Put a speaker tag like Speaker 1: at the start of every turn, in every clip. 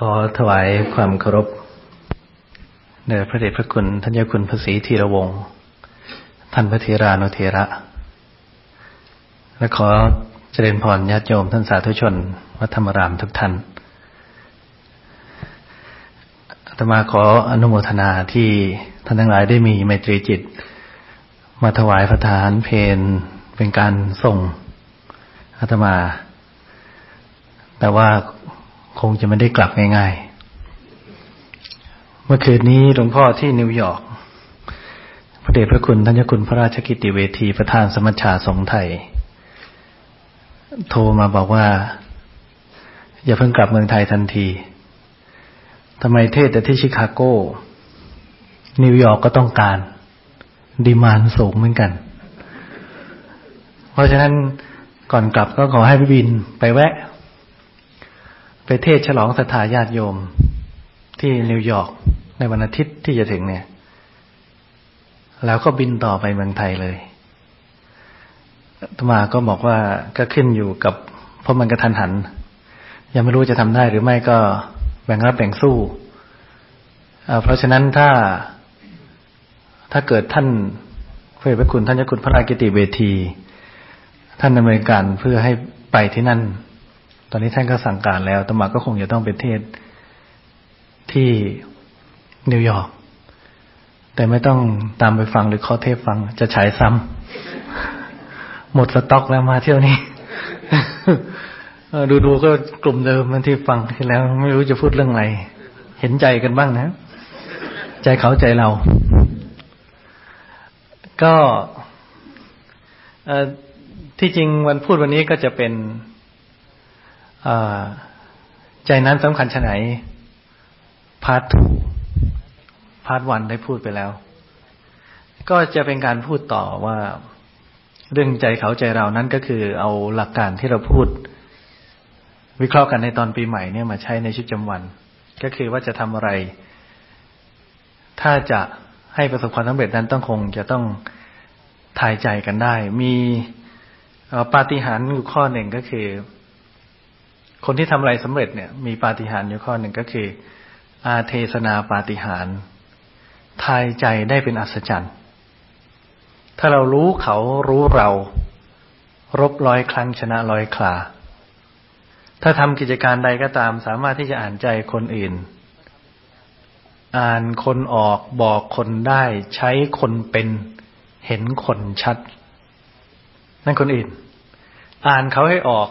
Speaker 1: ขอถวายความเคารพแด่พระเดชพระคุณท่านยาคุณพระศรีธีรวงศ์ท่านพระเทรานุเทระ และขอเจริญพรญาติโยมท่านสาธุชนวัดธรรมรามทุกท่านอาตมาขออนุโมทนาที่ท่านทั้งหลายได้มีไมตรีจิต มาถวายพระทานเพนเป็นการส่งอาตมา แต่ว่า คงจะไม่ได้กลับง่ายๆ เมื่อคืนนี้หลวงพ่อที่นิวยอร์ก พระเดชพระคุณท่านเจ้าคุณพระราชกิติเวทีประธานสมัชชาสงฆ์ไทย โทรมาบอกว่า อย่าเพิ่งกลับเมืองไทยทันที ทำไมเทศน์แต่ที่ชิคาโก นิวยอร์กก็ต้องการ ดีมานสูงเหมือนกัน เพราะฉะนั้นก่อนกลับก็ขอให้พี่บินไปแวะ ไปเทศฉลองสถาญาติโยม ที่นิวยอร์กในวันอาทิตย์ที่จะถึงเนี่ย แล้วก็บินต่อไปเมืองไทยเลยธรรมาก็บอกว่าก็ขึ้นอยู่กับเพราะมันกระทันหัน ยังไม่รู้จะทำได้หรือไม่ก็แบ่งรับแบ่งสู้เพราะฉะนั้นถ้าถ้าเกิดท่านพระเดชพระคุณท่านเจ้าคุณพระรากิติเวที ท่านดำเนินการเพื่อให้ไปที่นั่น อนนี้ท่านก็สั่งการแล้วตมาก็คงจะต้องไปเทศที่นิวยอร์กแต่ไม่ต้องตามไปฟังหรือข้อเทปฟัง จะฉายซ้ำหมดสต็อกแล้วมาเที่ยวนี้ ดูๆก็กลุ่มเดิมมันที่ฟังที่แล้ว ไม่รู้จะพูดเรื่องอะไร เห็นใจกันบ้างนะ ใจเขาใจเรา ก็ที่จริงวันพูดวันนี้ก็จะเป็น ใจนั้นสำคัญไฉน part two part one ได้พูดไปแล้ว ก็จะเป็นการพูดต่อว่าเรื่องใจเขาใจเรานั้นก็คือเอาหลักการที่เราพูด วิเคราะห์กันในตอนปีใหม่เนี่ยมาใช้ในชีวิตประจำวัน ก็คือว่าจะทำอะไร ถ้าจะให้ประสบความสำเร็จนั้นต้องคงจะต้องทายใจกันได้ มีปาฏิหาริย์อยู่ข้อหนึ่งก็คือ คนที่ทำอะไรสำเร็จเนี่ย มีปาฏิหาริย์อยู่ข้อหนึ่งก็คือ อาเทศนาปาฏิหาริย์ทายใจได้เป็นอัศจรรย์ ถ้าเรารู้เขารู้เรา รบร้อยครั้งชนะร้อยคลา ถ้าทำกิจการใดก็ตาม สามารถที่จะอ่านใจคนอื่น อ่านคนออกบอกคนได้ ใช้คนเป็นเห็นคนชัด นั่นคนอื่น อ่านเขาให้ออก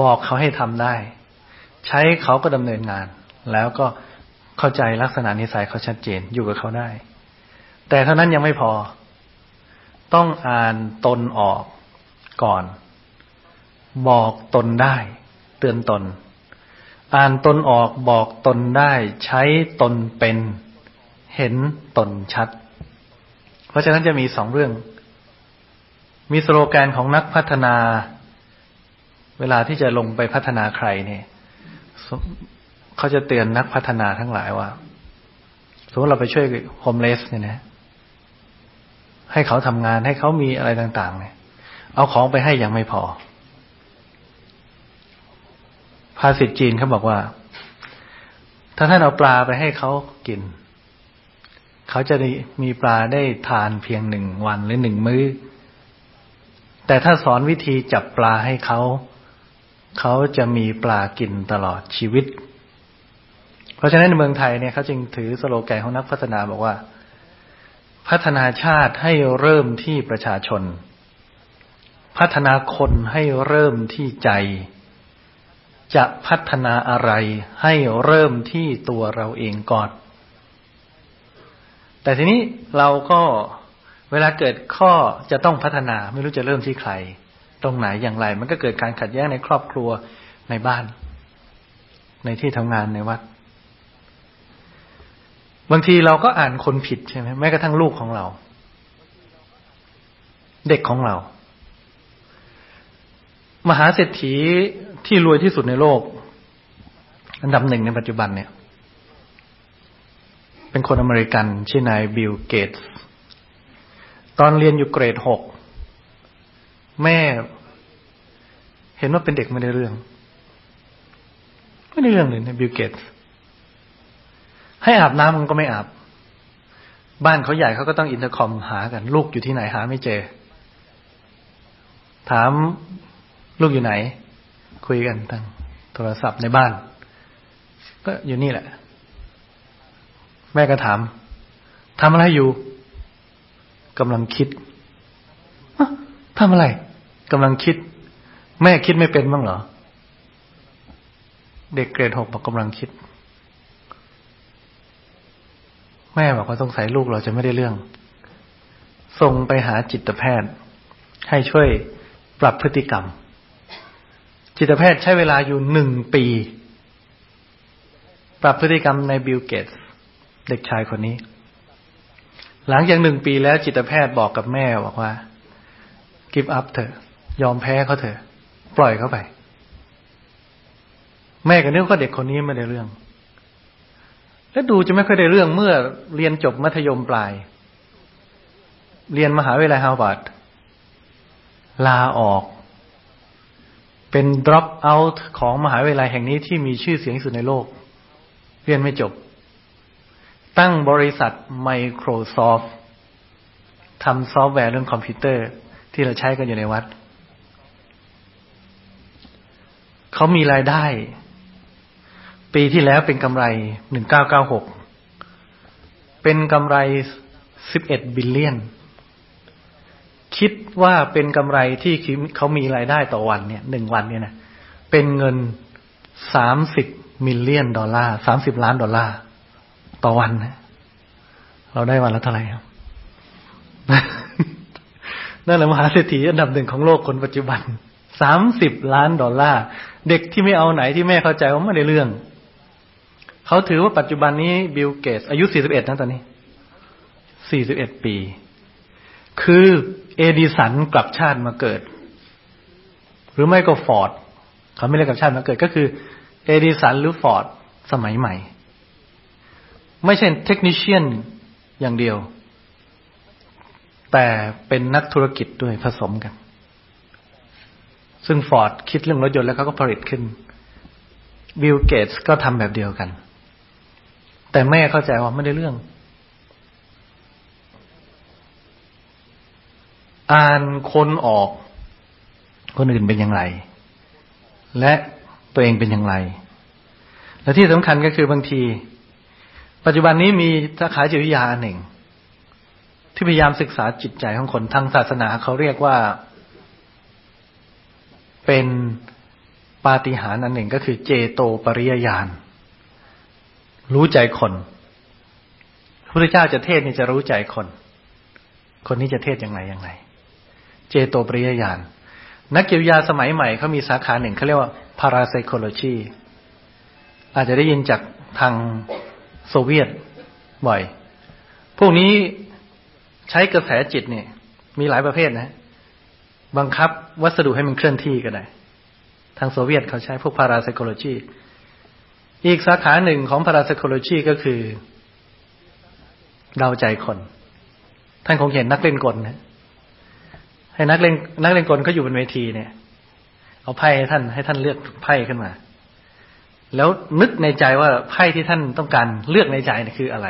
Speaker 1: บอกเขาให้ทำได้ ใช้เขาก็ดำเนินงาน แล้วก็เข้าใจลักษณะนิสัยเขาชัดเจนอยู่กับเขาได้ แต่เท่านั้นยังไม่พอ ต้องอ่านตนออกก่อน บอกตนได้ เตือนตน อ่านตนออกบอกตนได้ ใช้ตนเป็น เห็นตนชัด เพราะฉะนั้นจะมีสองเรื่อง มีสโลแกนของนักพัฒนา เวลาที่จะลงไปพัฒนาใครเนี่ยเขาจะเตือนนักพัฒนาทั้งหลายว่าสมมติเราไปช่วยโฮมเลสเนี่ยนะ ให้เขาทำงานให้เขามีอะไรต่าง ๆ เนี่ย เอาของไปให้ยังไม่พอ ภาษิตจีนเขาบอกว่า ถ้าท่านเอาปลาไปให้เขากิน เขาจะมีปลาได้ทานเพียงหนึ่งวันหรือหนึ่งมื้อ แต่ถ้าสอนวิธีจับปลาให้เขา เขาจะมีปลากินตลอดชีวิต เพราะฉะนั้นในเมืองไทยเนี่ยเขาจึงถือสโลแกนของนักพัฒนาบอกว่า พัฒนาชาติให้เริ่มที่ประชาชน พัฒนาคนให้เริ่มที่ใจ จะพัฒนาอะไรให้เริ่มที่ตัวเราเองก่อน แต่ทีนี้เราก็เวลาเกิดข้อจะต้องพัฒนาไม่รู้จะเริ่มที่ใคร รงไหนอย่างไร มันก็เกิดการขัดแย้งในครอบครัวในบ้าน ในที่ทำงานในวัด บางทีเราก็อ่านคนผิดใช่ไหมแม้กระทั่งลูกของเรา เด็กของเรา มหาเศรษฐีที่รวยที่สุดในโลก อันดับหนึ่งในปัจจุบันเนี่ย เป็นคนอเมริกันชื่อนายบิลเกตส์ตอนเรียนอยู่เกรดหกแม่ เห็นว่าเป็นเด็กไม่ได้เรื่อง ไม่ได้เรื่องเลยในบิลเกตให้อาบน้ำมันก็ไม่อาบ บ้านเขาใหญ่เขาก็ต้องอินเตอร์คอมหากัน ลูกอยู่ที่ไหนหาไม่เจอ ถามลูกอยู่ไหน คุยกันทางโทรศัพท์ในบ้าน ก็อยู่นี่แหละ แม่ก็ถามทำอะไรอยู่กำลังคิดทำอะไรกำลังคิด แม่คิดไม่เป็นบ้างเหรอ เด็กเกรดหกบอกกำลังคิด แม่บอกว่าสงสัยลูกเราจะไม่ได้เรื่อง ส่งไปหาจิตแพทย์ ให้ช่วยปรับพฤติกรรม จิตแพทย์ใช้เวลาอยู่หนึ่งปี ปรับพฤติกรรมในบิลเกตเด็กชายคนนี้ หลังจากหนึ่งปีแล้วจิตแพทย์บอกกับแม่บอกว่า give up เถอะยอมแพ้เขาเถอะ ปล่อยเขาไป แม่ก็นึกว่าเด็กคนนี้ไม่ได้เรื่อง แล้วดูจะไม่ค่อยได้เรื่องเมื่อเรียนจบมัธยมปลาย เรียนมหาวิทยาลัยฮาวาดลาออก เป็น drop out ของมหาวิทยาลัยแห่งนี้ที่มีชื่อเสียงสุดในโลก เรียนไม่จบ ตั้งบริษัท Microsoft ทำซอฟต์แวร์เรื่องคอมพิวเตอร์ที่เราใช้กันอยู่ในวัด เขามีรายได้ ปีที่แล้วเป็นกำไรหนึ่งเก้าเก้าหกเป็นกำไรสิบเอ็ด billion คิดว่าเป็นกำไรที่เขามีรายได้ต่อวันเนี่ยหนึ่งวันเนี่ยนะเป็นเงินสามสิบ million dollar สามสิบล้านดอลลาร์ต่อวันนะเราได้วันละเท่าไหร่ครับนั่นแหละมหาเศรษฐีอันดับหนึ่งของโลกคนปัจจุบันสามสิบล้านดอลลาร์ เด็กที่ไม่เอาไหนที่แม่เข้าใจว่าไม่ได้เรื่อง เขาถือว่าปัจจุบันนี้บิลเกตอายุสี่สิบเอ็ดนะตอนนี้สี่สิบเอ็ดปี คือเอดิสันกลับชาติมาเกิด หรือไม่ก็ฟอร์ด เขาไม่เรียกกลับชาติมาเกิดก็คือ เอดิสันหรือฟอร์ดสมัยใหม่ ไม่ใช่ technicianอย่างเดียว แต่เป็นนักธุรกิจด้วยผสมกัน ซึ่งฟอร์ดคิดเรื่องรถยนต์แล้วเขาก็ผลิตขึ้นบิลเกตส์ก็ทำแบบเดียวกัน แต่แม่เข้าใจว่าไม่ได้เรื่อง อ่านคนออก คนอื่นเป็นอย่างไร และตัวเองเป็นอย่างไร และที่สำคัญก็คือบางที ปัจจุบันนี้มีสาขาจิตวิทยาอันหนึ่ง ที่พยายามศึกษาจิตใจของคนทางศาสนาเขาเรียกว่า เป็นปาฏิหาริย์อันหนึ่งก็คือเจโตปริยญาณรู้ใจคนพระพุทธเจ้าจะเทศนี่จะรู้ใจคนคนนี้จะเทศยังไงยังไง เจโตปริยญาณนักจิตวิทยาสมัยใหม่เขามีสาขาหนึ่งเขาเรียกว่า parapsychology อาจจะได้ยินจากทางโซเวียตบ่อย พวกนี้ใช้กระแสจิตเนี่ย มีหลายประเภทนะ บังคับวัสดุให้มันเคลื่อนที่ก็ได้ ทางโซเวียตเขาใช้พวกพาราไซโคโลจีอีกสาขาหนึ่งของพาราไซโคโลจีก็คือเดาใจคน ท่านคงเห็นนักเล่นกลนะให้นักเล่นนักเล่นกลเขาอยู่บนเวทีเนี่ย เอาไพ่ให้ท่านให้ท่านเลือกไพ่ขึ้นมา แล้วนึกในใจว่าไพ่ที่ท่านต้องการเลือกในใจเนี่ยคืออะไร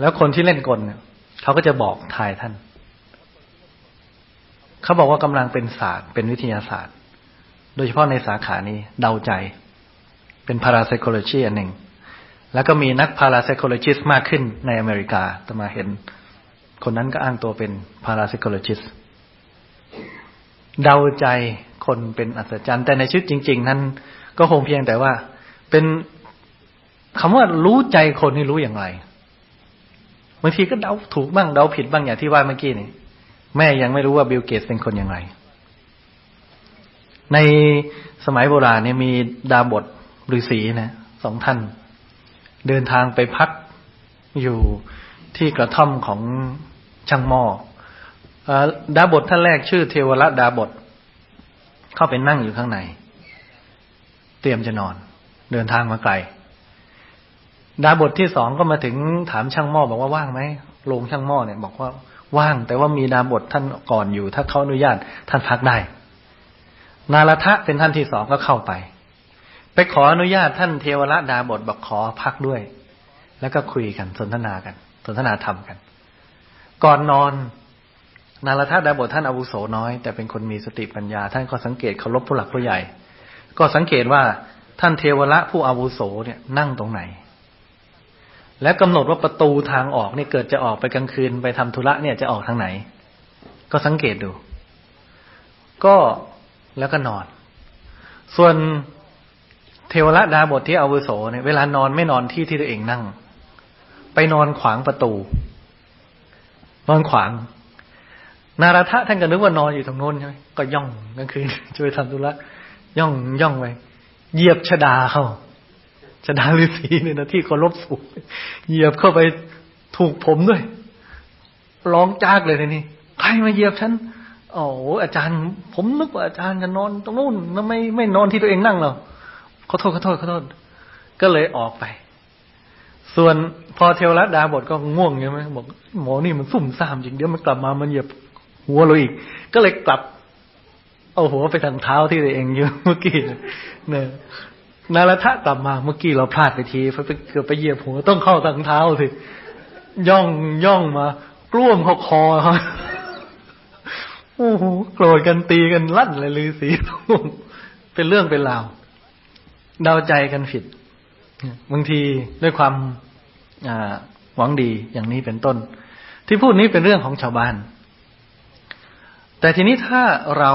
Speaker 1: แล้วคนที่เล่นกลเนี่ยเขาก็จะบอกทายท่าน เขาบอกว่ากำลังเป็นศาสตร์ เป็นวิทยาศาสตร์ โดยเฉพาะในสาขานี้เดาใจ เป็น parapsychology อันหนึ่ง แล้วก็มีนัก parapsychologist มากขึ้นในอเมริกาจะมาเห็น คนนั้นก็อ้างตัวเป็น parapsychologist เดาใจคนเป็นอัศจรรย์ แต่ในชีวิตจริง ๆ นั้นก็คงเพียงแต่ว่า เป็นคำว่ารู้ใจคนนี่รู้อย่างไรบางทีก็เดาถูกบ้างเดาผิดบ้างอย่างที่ว่าเมื่อกี้นี่ แม่ยังไม่รู้ว่าบิลเกตเป็นคนอย่างไร ในสมัยโบราณเนี่ยมีดาบทฤาษีนะสองท่าน เดินทางไปพักอยู่ที่กระท่อมของช่างหม้อดาบทท่านแรกชื่อเทวรัตดาบท เข้าไปนั่งอยู่ข้างใน เตรียมจะนอน เดินทางมาไกล ดาบทที่สองก็มาถึงถามช่างหม้อบอกว่าว่างไหมโรงช่างหม้อเนี่ย บอกว่า ว่าง แต่ว่ามีดาบทท่านก่อนอยู่ ถ้าเขาอนุญาตท่านพักได้ นาลทะเป็นท่านที่สองก็เข้าไป ไปขออนุญาตท่านเทวราดาบทบอกขอพักด้วย แล้วก็คุยกันสนทนากัน สนทนาธรรมกัน ก่อนนอน นารธาดาบทท่านอาวุโสน้อย แต่เป็นคนมีสติปัญญา ท่านก็สังเกตเคารพผู้หลักผู้ใหญ่ ก็สังเกตว่าท่านเทวระผู้อาวุโสเนี่ยนั่งตรงไหน และกำหนดว่าประตูทางออกเนี่ยเกิดจะออกไปกลางคืนไปทำธุระเนี่ยจะออกทางไหน ก็สังเกตดู ก็แล้วก็นอน ส่วนเทวระดาบทที่อาวุโสเนี่ยเวลานอนไม่นอนที่ที่ตัวเองนั่ง ไปนอนขวางประตู นอนขวาง นาราทะท่านก็นึกว่านอนอยู่ตรงโน้นใช่ไหมก็ย่องกลางคืนช่วยทำธุระย่องย่องไปเหยียบชดาเขา ชดาฤาษีเนี่ยนะที่เคารพสูงเหยียบเข้าไปถูกผมด้วย ร้องจากเลยนี่ใครมาเหยียบฉันโอ้อาจารย์ ผมนึกว่าอาจารย์จะนอนตรงนู้นแล้วไม่ไม่นอนที่ตัวเองนั่งหรอขอโทษขอโทษขอโทษ ก็เลยออกไป ส่วนพอเทวรัตดาบทก็ง่วงใช่ไหมบอกหมอนี่มันซุ่มซ่ามจริงเดี๋ยวมันกลับมามันเหยียบหัวเราอีก ก็เลยกลับ เอาหัวไปทางเท้าที่ตัวเองอยู่เมื่อกี้เนี่ย นารทะกลับมาเมื่อกี้เราพลาดไปทีไปเกือบไปเหยียบหัวต้องเข้าทางเท้าสิย่องย่องมากล้วมเขาคอเขาโอ้โหโกรธกันตีกันลั่นเลยลือสีเป็นเรื่องเป็นราวเดาใจกันผิดบางทีด้วยความหวังดีอย่างนี้เป็นต้น ที่พูดนี้เป็นเรื่องของชาวบ้าน แต่ทีนี้ถ้าเรา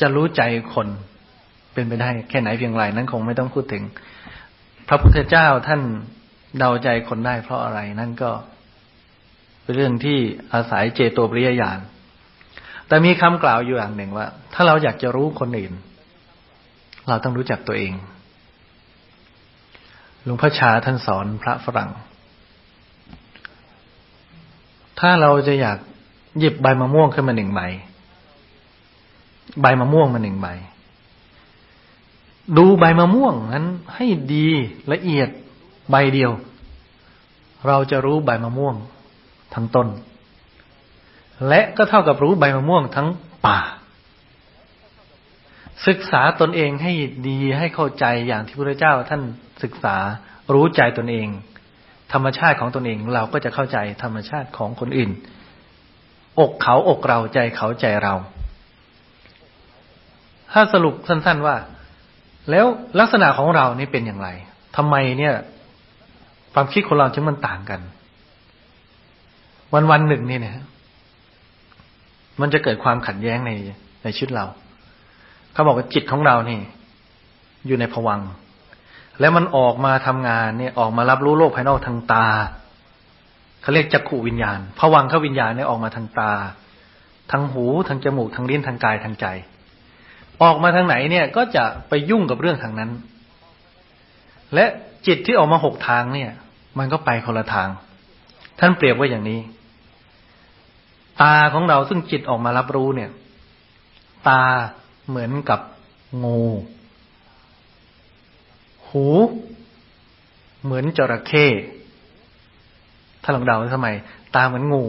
Speaker 1: จะรู้ใจคน เป็นไปได้แค่ไหนเพียงไรนั้นคงไม่ต้องพูดถึง พระพุทธเจ้าท่านเดาใจคนได้เพราะอะไรนั่นก็เป็นเรื่องที่อาศัยเจโตปริยญาณแต่มีคำกล่าวอยู่อย่างหนึ่งว่า ถ้าเราอยากจะรู้คนอื่น เราต้องรู้จักตัวเองหลวงพ่อชาท่านสอนพระฝรั่ง ถ้าเราจะอยากหยิบใบมะม่วงขึ้นมาหนึ่งใบ ใบมะม่วงมาหนึ่งใบ ดูใบมะม่วงนั้น ให้ดีละเอียดใบเดียว เราจะรู้ใบมะม่วงทั้งต้น และก็เท่ากับรู้ใบมะม่วงทั้งป่า ศึกษาตนเองให้ดีให้เข้าใจอย่างที่พระเจ้าท่านศึกษารู้ใจตนเอง ธรรมชาติของตนเองเราก็จะเข้าใจธรรมชาติของคนอื่น อกเขาอกเราใจเขาใจเรา ถ้าสรุปสั้น ๆว่า แล้วลักษณะของเรานี่เป็นอย่างไรทำไมเนี่ย ความคิดของเราจึงมันต่างกัน วันวันหนึ่งนี่เนี่ยมันจะเกิดความขัดแย้งในในชีวิตเรา เขาบอกว่าจิตของเรานี่ อยู่ในผวัง แล้วมันออกมาทำงานเนี่ย ออกมารับรู้โลกภายนอกทางตาเขาเรียกจักขู่วิญญาณผวังเขาวิญญาณเนี่ยออกมาทางตาทางหูทางจมูกทางลิ้นทางกายทางใจ ออกมาทางไหนเนี่ยก็จะไปยุ่งกับเรื่องทางนั้น และจิตที่ออกมาหกทางเนี่ย มันก็ไปคนละทาง ท่านเปรียบไว่าอย่างนี้ ตาของเราซึ่งจิตออกมารับรู้เนี่ย ตาเหมือนกับงู หู เหมือนจระเข้ถ้าลองเดาทำไม ตาเหมือนงู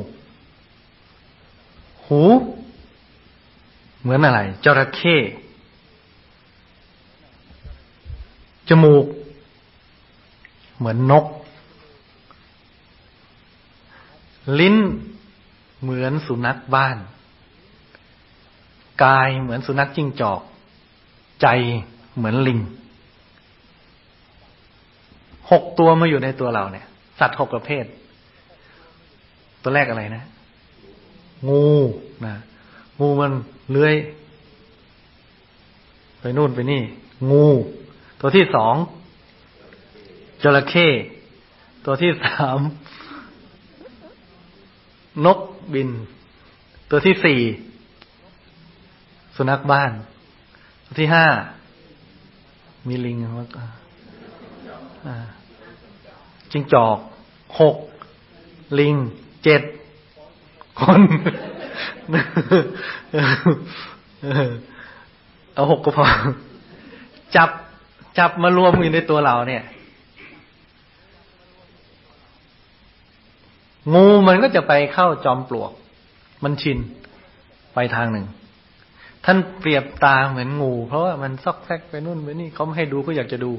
Speaker 1: หู เหมือนอะไร จระเข้ จมูก เหมือนนก ลิ้น เหมือนสุนัขบ้าน กายเหมือนสุนัขจิ้งจอก ใจเหมือนลิง หกตัวมาอยู่ในตัวเราเนี่ย สัตว์หกประเภท ตัวแรกอะไรนะ งูนะ งูมันเลื้อย ไปนู่นไปนี่ งู ตัวที่สองจระเข้ตัวที่สามนกบิน ตัวที่สี่สุนัขบ้าน ตัวที่ห้ามีลิงแล้วก็จิงจอกหกลิงเจ็ดคน เอาหกก็พอ จับจับมารวมอยู่ในตัวเราเนี่ย งูมันก็จะไปเข้าจอมปลวก มันชินไปทางหนึ่ง ท่านเปรียบตาเหมือนงู เพราะว่ามันซอกแซกไปนู่นไปนี่เขาไม่ให้ดูก็อยากจะดู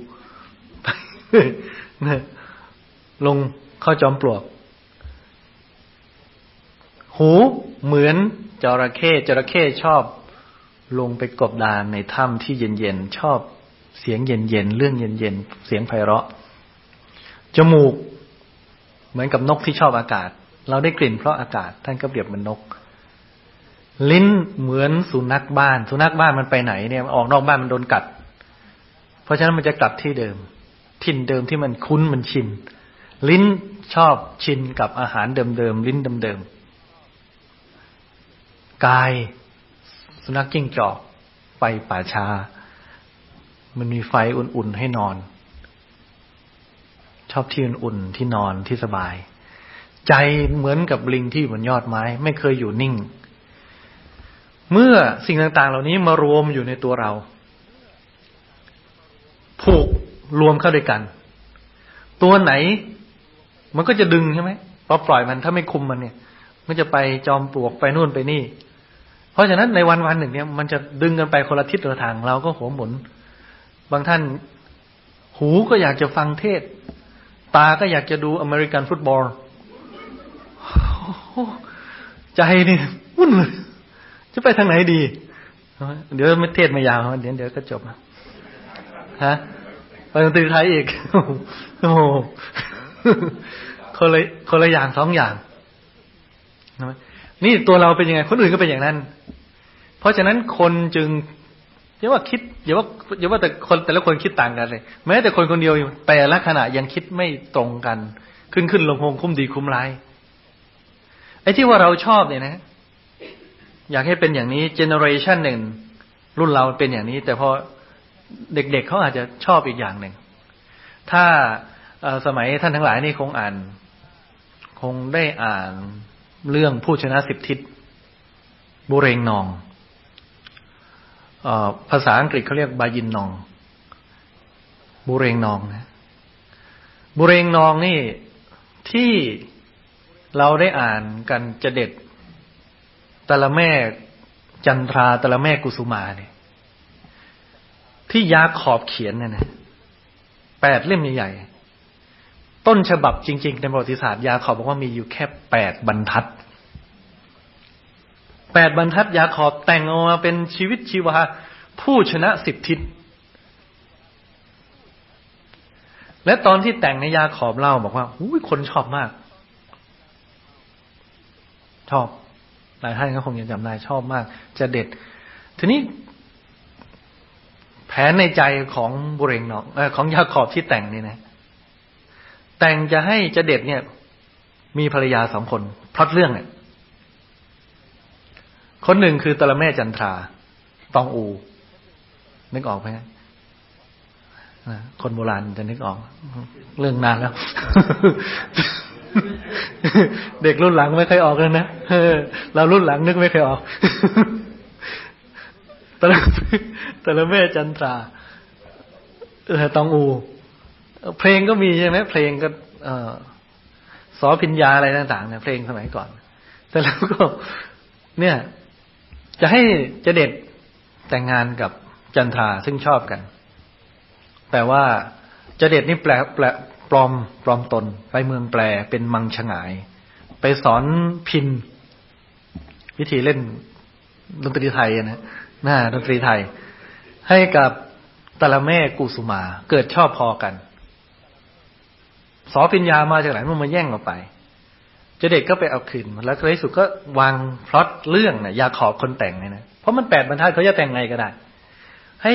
Speaker 1: ลงเข้าจอมปลวก หูเหมือนจระเข้จระเข้ชอบลงไปกบดานในถ้ำที่เย็นๆ ชอบเสียงเย็นๆ เรื่องเย็นๆ เสียงไพเราะ จมูก เหมือนกับนกที่ชอบอากาศ เราได้กลิ่นเพราะอากาศ ท่านก็เปรียบเหมือนนก ลิ้นเหมือนสุนัขบ้าน สุนัขบ้านมันไปไหนเนี่ยออกนอกบ้านมันโดนกัด เพราะฉะนั้นมันจะกลับที่เดิมถิ่นเดิมที่มันคุ้นมันชิน ลิ้นชอบชินกับอาหารเดิมๆ ลิ้นเดิมๆ กาย สุนัขกิ้งจอกไปป่าชา มันมีไฟอุ่นๆให้นอน ชอบที่อุ่นๆที่นอนที่สบาย ใจเหมือนกับลิงที่บนยอดไม้ ไม่เคยอยู่นิ่ง เมื่อสิ่งต่างๆ เหล่านี้มารวมอยู่ในตัวเรา ผูกรวมเข้าด้วยกัน ตัวไหน มันก็จะดึงใช่ไหมพอปล่อยมันถ้าไม่คุมมันเนี่ย มันจะไปจอมปลวกไปนู่นไปนี่ ราะฉะนั้นในวันวันหนึ่งเนี่ยมันจะดึงกันไปคนละทิศคนละทางเราก็หัวหมุน บางท่านหูก็อยากจะฟังเทศ ตาก็อยากจะดูอเมริกันฟุตบอลใจนี่วุ่นเลยจะไปทางไหนดี เดี๋ยวไม่เทศไม่ยาวเดี๋ยวเดี๋ยวก็จบฮะไปดนตรีไทยอีกโอ้โหคนละคนละอย่างสองอย่างนี่ นี่ตัวเราเป็นยังไง คนอื่นก็เป็นอย่างนั้น เพราะฉะนั้นคนจึงอย่าว่าคิดอย่าว่าอย่าว่าแต่คนแต่ละคนคิดต่างกันเลย แม้แต่คนคนเดียวแต่ละขณะยังคิดไม่ตรงกัน ขึ้นขึ้นลงลงคุ้มดีคุ้มร้ายไอ้ที่ว่าเราชอบเนี่ยนะ อยากให้เป็นอย่างนี้ generation หนึ่งรุ่นเราเป็นอย่างนี้ แต่พอเด็กๆเขาอาจจะชอบอีกอย่างหนึ่ง ถ้าสมัยท่านทั้งหลายนี่คงอ่าน คงได้อ่าน เรื่องผู้ชนะสิบทิศบุเรงนองอภาษาอังกฤษเขาเรียก Bayinnaung บุเรงนองนะบุเรงนองนี่ที่เราได้อ่านกันจะเด็ดตะละแม่จันทราตะละแม่กุสุมาเนี่ยที่ยาขอบเขียนเนี่ยนะแปดเล่มใหญ่ๆ ต้นฉบับจริง ๆ ในประวัติศาสตร์ยาขอบบอกว่ามีอยู่แค่แปดบรรทัดแปดบรรทัดยาขอบแต่งออกมาเป็นชีวิตชีวาผู้ชนะสิบทิศ และตอนที่แต่งในยาขอบเล่าบอกว่าอุ้ยคนชอบมาก ชอบหลายท่านก็คงยังจำได้ชอบมาก จะเด็ด ทีนี้ แผนในใจของบุเรงนอกอของยาขอบที่แต่งนี่นะ แต่งจะให้จะเด็ดเนี่ย มีภรรยาสองคนพลอดเรื่องเนี่ย คนหนึ่งคือตะละแม่จันทรา ตองอู นึกออกไหมคนโบราณจะนึกออก เรื่องนานแล้ว เด็กรุ่นหลังไม่เคยออกเลยนะเรารุ่นหลังนึกไม่เคยออกต่ละแต่ละแม่จันทราเอตองอู เพลงก็มีใช่ไหมเพลงก็เอสอพิญญาอะไรต่างๆเนี่ยเพลงสมัยก่อนแต่แล้วก็ เนี่ย จะให้จะเด็ดแต่งงานกับจันทราซึ่งชอบกัน แต่ว่าจะเด็ดนี่แปลแปลปลอมปลอมตน ไปเมืองแปลเป็นมังชงาย ไปสอนพิน วิธีเล่นดนตรีไทยนะหน้าดนตรีไทย ให้กับตะละแม่กุสุมา เกิดชอบพอกัน สอปิญญามาจากไหนมันมาแย่งเราไปเจเด็กก็ไปเอาคืนแล้วในที่สุดก็วางพล็อตเรื่องนะ่ะยาขอบคนแต่งเนี่ยนะเพราะมันแปดบรรทัดเขาจะแต่งไงก็ได้ ให้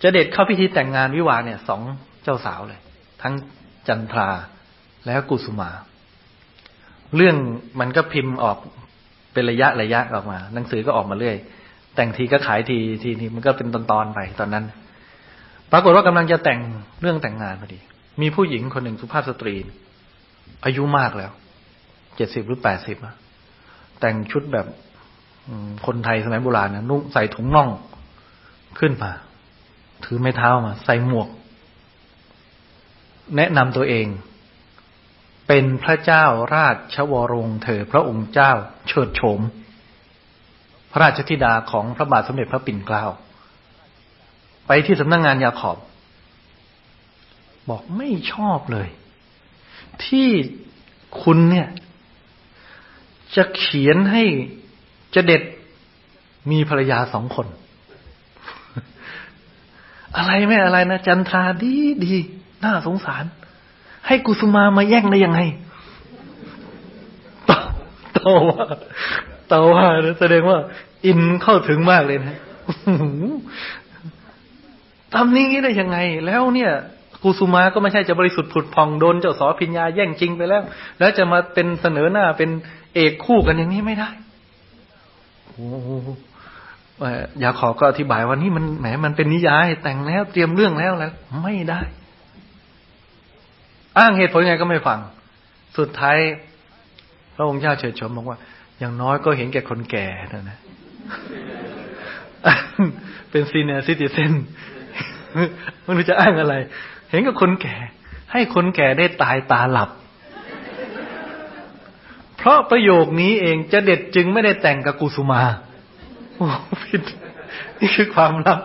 Speaker 1: เจเด็กเข้าพิธีแต่งงานวิวาเนี่ยสองเจ้าสาวเลย ทั้งจันทราและกุสุมา เรื่องมันก็พิมพ์ออกเป็นระยะระยะออกมา หนังสือก็ออกมาเรื่อย แต่งทีก็ขายทีทีนี้มันก็เป็นตอนๆไปตอนนั้น ปรากฏว่ากำลังจะแต่งเรื่องแต่งงานพอดี มีผู้หญิงคนหนึ่งสุภาพสตรี อายุมากแล้ว เจ็ดสิบหรือแปดสิบอะแต่งชุดแบบคนไทยสมัยโบราณนะนุ่งใส่ถุงน่องขึ้นมา ถือไม้เท้ามา ใส่หมวก แนะนำตัวเอง เป็นพระเจ้าราชวรวงเธอ พระองค์เจ้าเชิดโฉม พระราชธิดาของพระบาทสมเด็จพระปิ่นเกล้า ไปที่สำนักงงานยาขอบ บอกไม่ชอบเลย ที่คุณเนี่ย จะเขียนให้จะเด็ดมีภรรยาสองคน อะไรไม่อะไรนะจันทราดีดีน่าสงสาร ให้กุสุมามาแย่งได้ยังไงต่อว่าต่อว่าแสดงว่า อินเข้าถึงมากเลยนะทำนี้ได้ยังไง แล้วเนี่ย กุสุมาก็ไม่ใช่จะบริสุทธิ์ผุดพองโดนเจ้าสอพิญญาแย่งจริงไปแล้ว แล้วจะมาเป็นเสนอหน้าเป็นเอกคู่กันอย่างนี้ไม่ได้โอ้ยาขอก็อธิบายว่านี่มันแหมมันเป็นนิยาย แต่งแล้วเตรียมเรื่องแล้วแล้วไม่ได้ อ้างเหตุผลยังไงก็ไม่ฟัง สุดท้าย พระองค์เจ้าเฉยชมบอกว่า อย่างน้อยก็เห็นแก่คนแก่นะนะเป็นซีเนียร์ซิติเซนมันจะอ้างอะไร เห็นกับคนแก่ ให้คนแก่ได้ตายตาหลับ เพราะประโยคนี้เองจะเด็ดจึงไม่ได้แต่งกับกุสุมาโอ้ผิดนี่คือความลับ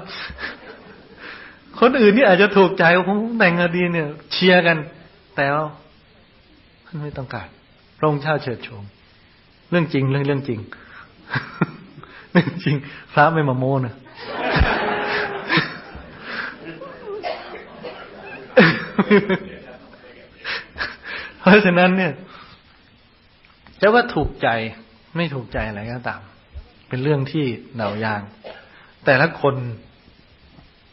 Speaker 1: คนอื่นนี่อาจจะถูกใจโอ้แต่งอดีเนี่ย เชียร์กัน แต่ว่าท่านไม่ต้องการพระองค์ชาเชิดชม เรื่องจริงเรื่องเรื่องจริง เรื่องจริง พระไม่มาโมนะ เพราะฉะนั้นเนี่ยจะว่าถูกใจไม่ถูกใจอะไรก็ตาม เป็นเรื่องที่เหนายางแต่ละคน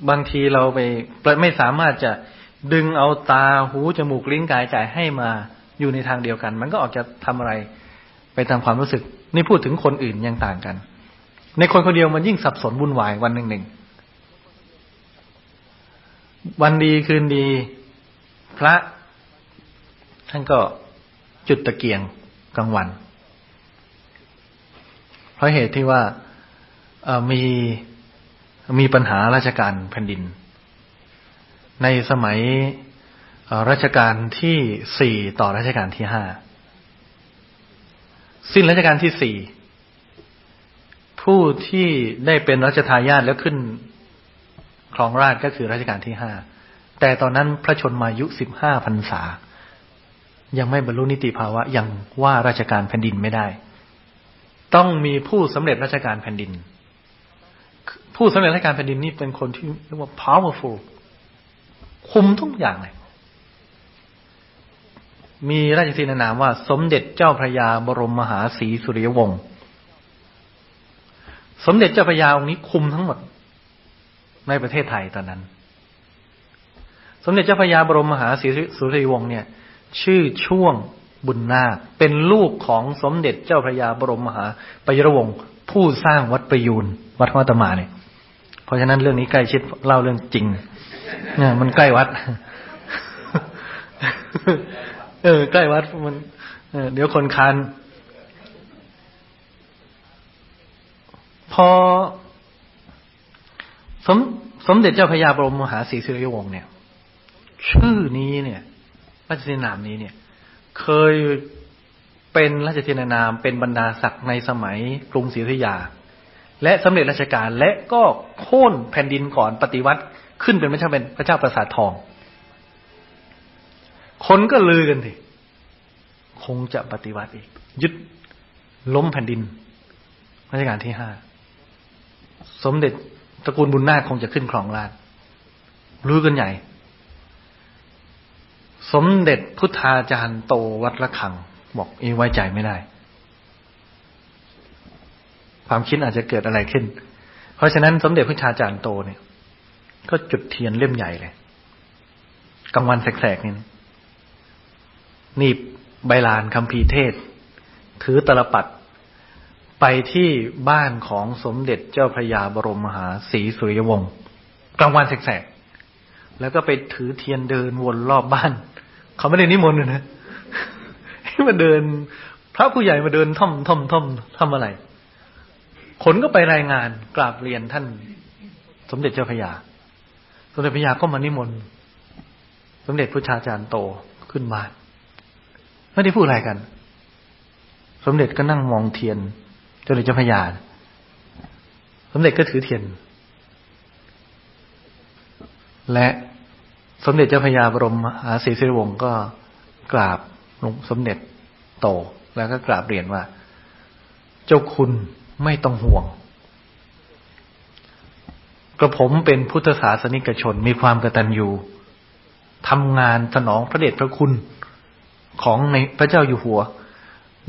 Speaker 1: บางทีเราไปไม่สามารถจะดึงเอาตาหูจมูกลิ้นกายใจให้มาอยู่ในทางเดียวกัน มันก็ออกจะทำอะไรไปตามความรู้สึก นี่พูดถึงคนอื่นยังต่างกัน ในคนคนเดียวมันยิ่งสับสนวุ่นวายวันหนึ่งหนึ่งวันดีคืนดี พระ ท่านก็จุดตะเกียงกลางวัน เพราะเหตุที่ว่ามีมีปัญหาราชการแผ่นดิน ในสมัยรัชกาลที่สี่ต่อรัชกาลที่ห้าสิ้นรัชกาลที่สี่ผู้ที่ได้เป็นรัชทายาทแล้วขึ้นครองราชก็คือรัชกาลที่ห้า แต่ตอนนั้นพระชนมายุสิบห้าพรรษา ยังไม่บรรลุนิติภาวะ ยังว่าราชการแผ่นดินไม่ได้ ต้องมีผู้สำเร็จราชการแผ่นดิน ผู้สำเร็จราชการแผ่นดินนี่เป็นคนที่เรียกว่า powerful คุมทุกอย่างเลยมีราชสีนามว่า สมเด็จเจ้าพระยาบรมมหาศรีสุริยวงศ์สมเด็จเจ้าพระยาองค์นี้คุมทั้งหมด ในประเทศไทยตอนนั้น สมเด็จเจ้าพระยาบรมมหาศรีสุริวงศ์เนี่ย ชื่อช่วงบุญนาคเป็นลูกของสมเด็จเจ้าพระยาบรมมหาปยรวงศ์ผู้สร้างวัดประยูนวัดวัตมาเนี่ย เพราะฉะนั้นเรื่องนี้ใกล้ชิดเล่าเรื่องจริงเนี่ยมันใกล้วัด เออ ใกล้วัดมันเดี๋ยวคนคันพอสมสมเด็จเจ้าพระยาบรมมหาศรีสุริยวงศ์เนี่ย ชื่อนี้เนี่ยราชทินามนี้เนี่ย เคยเป็นราชทินานามเป็นบรรดาศักดิ์ในสมัยกรุงศรีอยุธยา และสำเร็จราชการและก็โค่นแผ่นดินก่อนปฏิวัติขึ้นเป็นพระเจ้าเป็นพระเจ้าประสาททอง คนก็ลือกันสิคงจะปฏิวัติอีก ยึดล้มแผ่นดินรัชกาลที่ห้าสมเด็จตระกูลบุญนาคคงจะขึ้นครองราชรู้กันใหญ่ สมเด็จพุทธาจารย์โตวัดระฆัง บอกเอไว้ใจไม่ได้ ความคิดอาจจะเกิดอะไรขึ้น เพราะฉะนั้นสมเด็จพุทธาจารย์โตเนี่ย ก็จุดเทียนเล่มใหญ่เลยกลางวันแสกๆนี่นีบใบลานคำพีเทศ ถือตลปัดไปที่บ้านของสมเด็จเจ้าพระยาบรมมหาศรีสุริยวงศ์กลางวันแสก แล้วก็ไปถือเทียนเดินวนรอบบ้าน เขาไม่ได้นิมนต์นะให้มาเดิน พระผู้ใหญ่มาเดินท่อมท่อมท่อมทำอะไร คนก็ไปรายงานกราบเรียนท่าน สมเด็จเจ้าพระยา สมเด็จพระยาก็มานิมนต์ สมเด็จพระชาจารย์โตขึ้นบ้าไม่ได้พูดอะไรกัน สมเด็จก็นั่งมองเทียนจนเลยจะพยา สมเด็จก็ถือเทียนและ สมเด็จเจ้าพญาบรมหาศรีสิริวงศ์ก็กราบหลวงสมเด็จโตแล้วก็กราบเรียนว่า เจ้าคุณไม่ต้องห่วง กระผมเป็นพุทธศาสนิกชนมีความกตัญญูทำงานสนองพระเดชพระคุณของในพระเจ้าอยู่หัว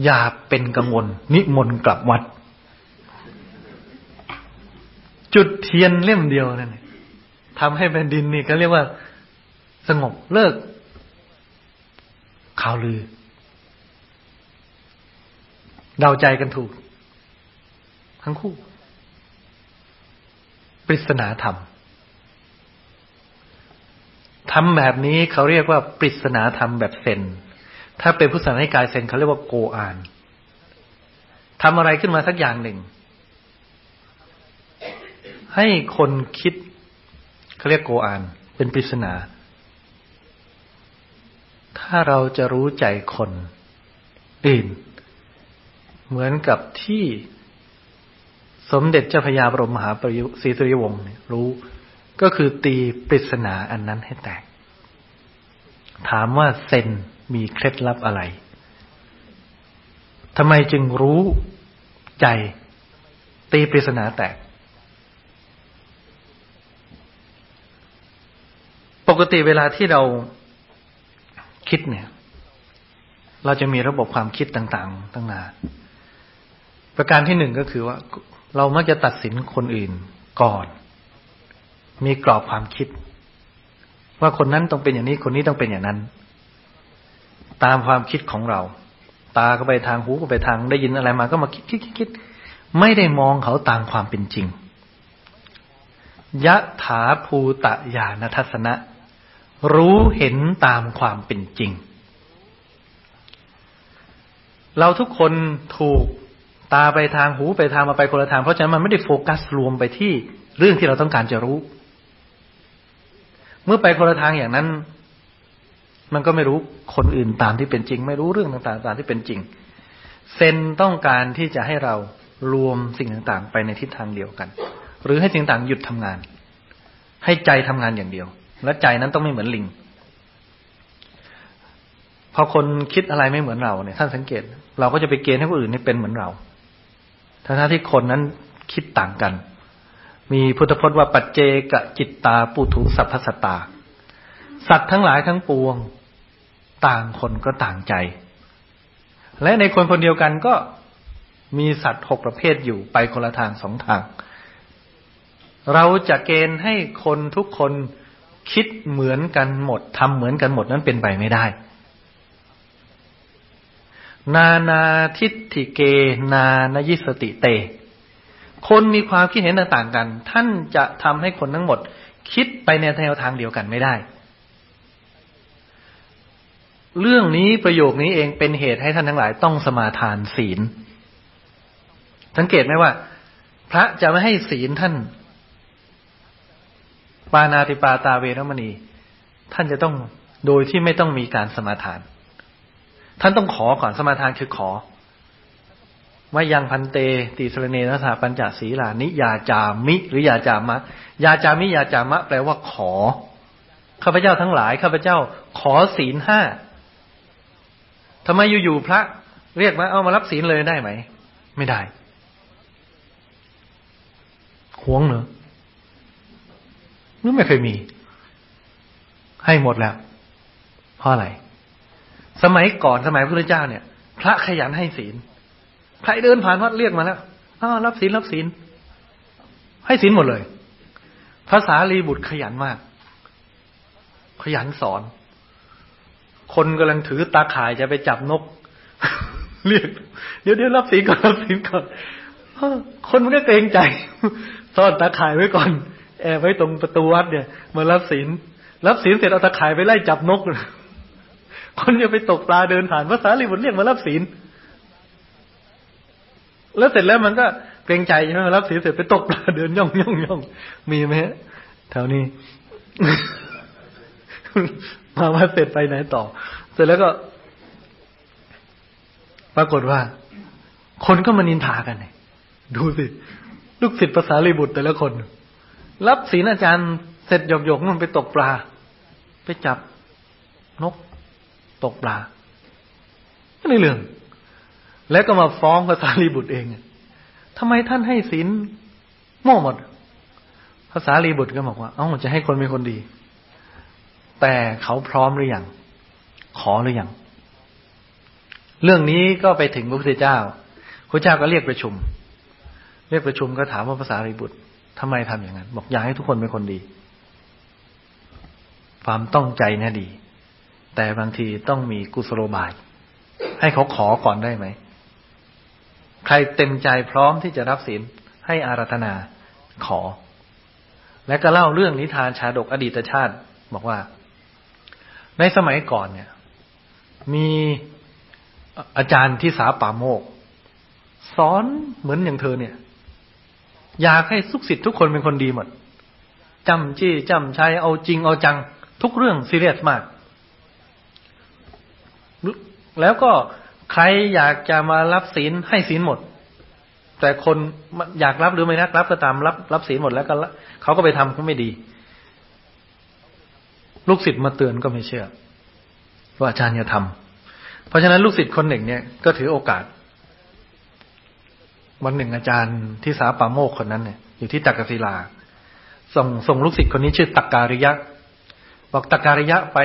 Speaker 1: อย่าเป็นกังวล นิมนต์กลับวัด จุดเทียนเล่มเดียวนั่นทำให้แผ่นดินนี่ก็เรียกว่า สงบเลิกข่าวลือ เดาใจกันถูก ทั้งคู่ ปริศนาธรรมทำแบบนี้เขาเรียกว่าปริศนาธรรมแบบเซนถ้าเป็นพุทธศาสนาการเซนเขาเรียกว่าโกอานทำอะไรขึ้นมาสักอย่างหนึ่ง ให้คนคิดเขาเรียกโกอาน เป็นปริศนา ถ้าเราจะรู้ใจคนอื่น เหมือนกับที่สมเด็จเจ้าพญาบรมมหาปริศรีสุริวงศ์รู้ก็คือตีปริศนาอันนั้นให้แตก ถามว่าเซนมีเคล็ดลับอะไรทำไมจึงรู้ใจ ตีปริศนาแตก ปกติเวลาที่เรา คิดเนี่ย เราจะมีระบบความคิดต่างๆตั้งนานประการที่หนึ่งก็คือว่า เรามักจะตัดสินคนอื่นก่อน มีกรอบความคิด ว่าคนนั้นต้องเป็นอย่างนี้คนนี้ต้องเป็นอย่างนั้น ตามความคิดของเรา ตาก็ไปทางหูก็ไปทางได้ยินอะไรมาก็มาคิดคิดคิดไม่ได้มองเขาตามความเป็นจริงยะถาภูตะญาณทัศนะ รู้เห็นตามความเป็นจริง เราทุกคนถูกตาไปทางหูไปทางมาไปคนละทาง เพราะฉะนั้นมันไม่ได้โฟกัสรวมไปที่เรื่องที่เราต้องการจะรู้ เมื่อไปคนละทางอย่างนั้น มันก็ไม่รู้คนอื่นตามที่เป็นจริง ไม่รู้เรื่องต่างๆตามที่เป็นจริง เซนต้องการที่จะให้เรารวมสิ่งต่างๆ ไปในทิศทางเดียวกัน หรือให้สิ่งต่างหยุดทำงาน ให้ใจทำงานอย่างเดียว และใจนั้นต้องไม่เหมือนลิง พอคนคิดอะไรไม่เหมือนเราเนี่ยท่านสังเกต เราก็จะไปเกณฑ์ให้คนอื่นนี่เป็นเหมือนเราทั้งที่คนนั้นคิดต่างกัน มีพุทธพจน์ว่าปัจเจกจิตตาปุถุสัพพสตา สัตว์ทั้งหลายทั้งปวง ต่างคนก็ต่างใจ และในคนคนเดียวกันก็มีสัตว์หกประเภทอยู่ไปคนละทางสองทาง เราจะเกณฑ์ให้คนทุกคน คิดเหมือนกันหมดทำเหมือนกันหมดนั้นเป็นไปไม่ได้ นานาทิฏฐิเก นานยิสติเต คนมีความคิดเห็นต่างๆกัน ท่านจะทำให้คนทั้งหมด คิดไปในแนวทางเดียวกันไม่ได้ เรื่องนี้ประโยคนี้เองเป็นเหตุให้ท่านทั้งหลายต้องสมาทานศีล สังเกตไหมว่า พระจะไม่ให้ศีลท่าน ปานาติปาตาเวรมณี ท่านจะต้องโดยที่ไม่ต้องมีการสมาทาน ท่านต้องขอก่อนสมาทานคือขอว่ายังพันเตติสรเนนะสาปัญจศีลานิยาจามิ หรือยาจามะ ยาจามิยาจามะ แปลว่าขอข้าพเจ้าทั้งหลายข้าพเจ้า ขอศีลห้าทำไมอยู่ๆพระ เรียกมาเอามารับศีลเลยได้ไหม ไม่ได้ห่วงเหรอ นึกไม่เคยมี ให้หมดแล้ว เพราะอะไร สมัยก่อนสมัยพระพุทธเจ้าเนี่ย พระขยันให้ศีล ใครเดินผ่านวัดเรียกมาแล้วอ้าวรับศีลรับศีล ให้ศีลหมดเลย ภาษาลีบุตรขยันมาก ขยันสอน คนกำลังถือตาข่ายจะไปจับนก เรียก เดี๋ยวเดี๋ยวรับศีลก่อนรับศีลก่อนคนมันก็เกรงใจซ่อนตาข่ายไว้ก่อน แอบไว้ตรงประตูวัดเนี่ยมารับศีลรับศีลเสร็จเอาตาข่ายไปไล่จับนกคนจะไปตกปลาเดินผ่านภาษาลีบุตรเรียกมารับศีลแล้วเสร็จแล้วมันก็เกรงใจใช่ไหมรับศีลเสร็จไปตกปลาเดินย่องย่องย่องมีไหมแถวนี้มาว่าเสร็จไปไหนต่อ เสร็จแล้วก็ ปรากฏว่า คนก็มานินทากันเลยดูสิ ลูกศิษย์ภาษาลีบุตรแต่ละคน รับศีลอาจารย์เสร็จหยกหยกมันไปตกปลา ไปจับนกตกปลาก็ในเรื่อง แล้วก็มาฟ้องภาษาลีบุตรเองทำไมท่านให้ศีลโม่หมดภาษาลีบุตรก็บอกว่า เอ้าจะให้คนเป็นคนดี แต่เขาพร้อมหรือยัง ขอหรือยัง เรื่องนี้ก็ไปถึงพระพุทธเจ้าพระเจ้าก็เรียกประชุม เรียกประชุมก็ถามว่าภาษาลีบุตร ทำไมทำอย่างนั้น บอกอยากให้ทุกคนเป็นคนดี ความต้องใจเนี่ยดี แต่บางทีต้องมีกุศโลบาย ให้เขาขอก่อนได้ไหม ใครเต็มใจพร้อมที่จะรับศีลให้อาราธนาขอ และก็เล่าเรื่องนิทานชาดกอดีตชาติ บอกว่า ในสมัยก่อนเนี่ย มีอาจารย์ที่สาป่าโมก สอนเหมือนอย่างเธอเนี่ย อยากให้สุกสิทธิ์ทุกคนเป็นคนดีหมดจำจี้จำชัยเอาจริงเอาจัง ทุกเรื่องซีเรียสมาก แล้วก็ใครอยากจะมารับศีลให้ศีลหมด แต่คนอยากรับหรือไม่รับรับก็ตามรับรับศีลหมดแล้วก็เขาก็ไปทำก็ไม่ดี ลูกศิษย์มาเตือนก็ไม่เชื่อ ว่าอาจารย์จะทำเพราะฉะนั้นลูกศิษย์คนหนึ่งเนี่ยก็ถือโอกาส วันหนึ่งอาจารย์ที่สาปาโมกคนนั้นเนี่ยอยู่ที่ตักกศิลา ส่งส่งลูกศิษย์คนนี้ชื่อตักการิยะ บอกตักการิยะไป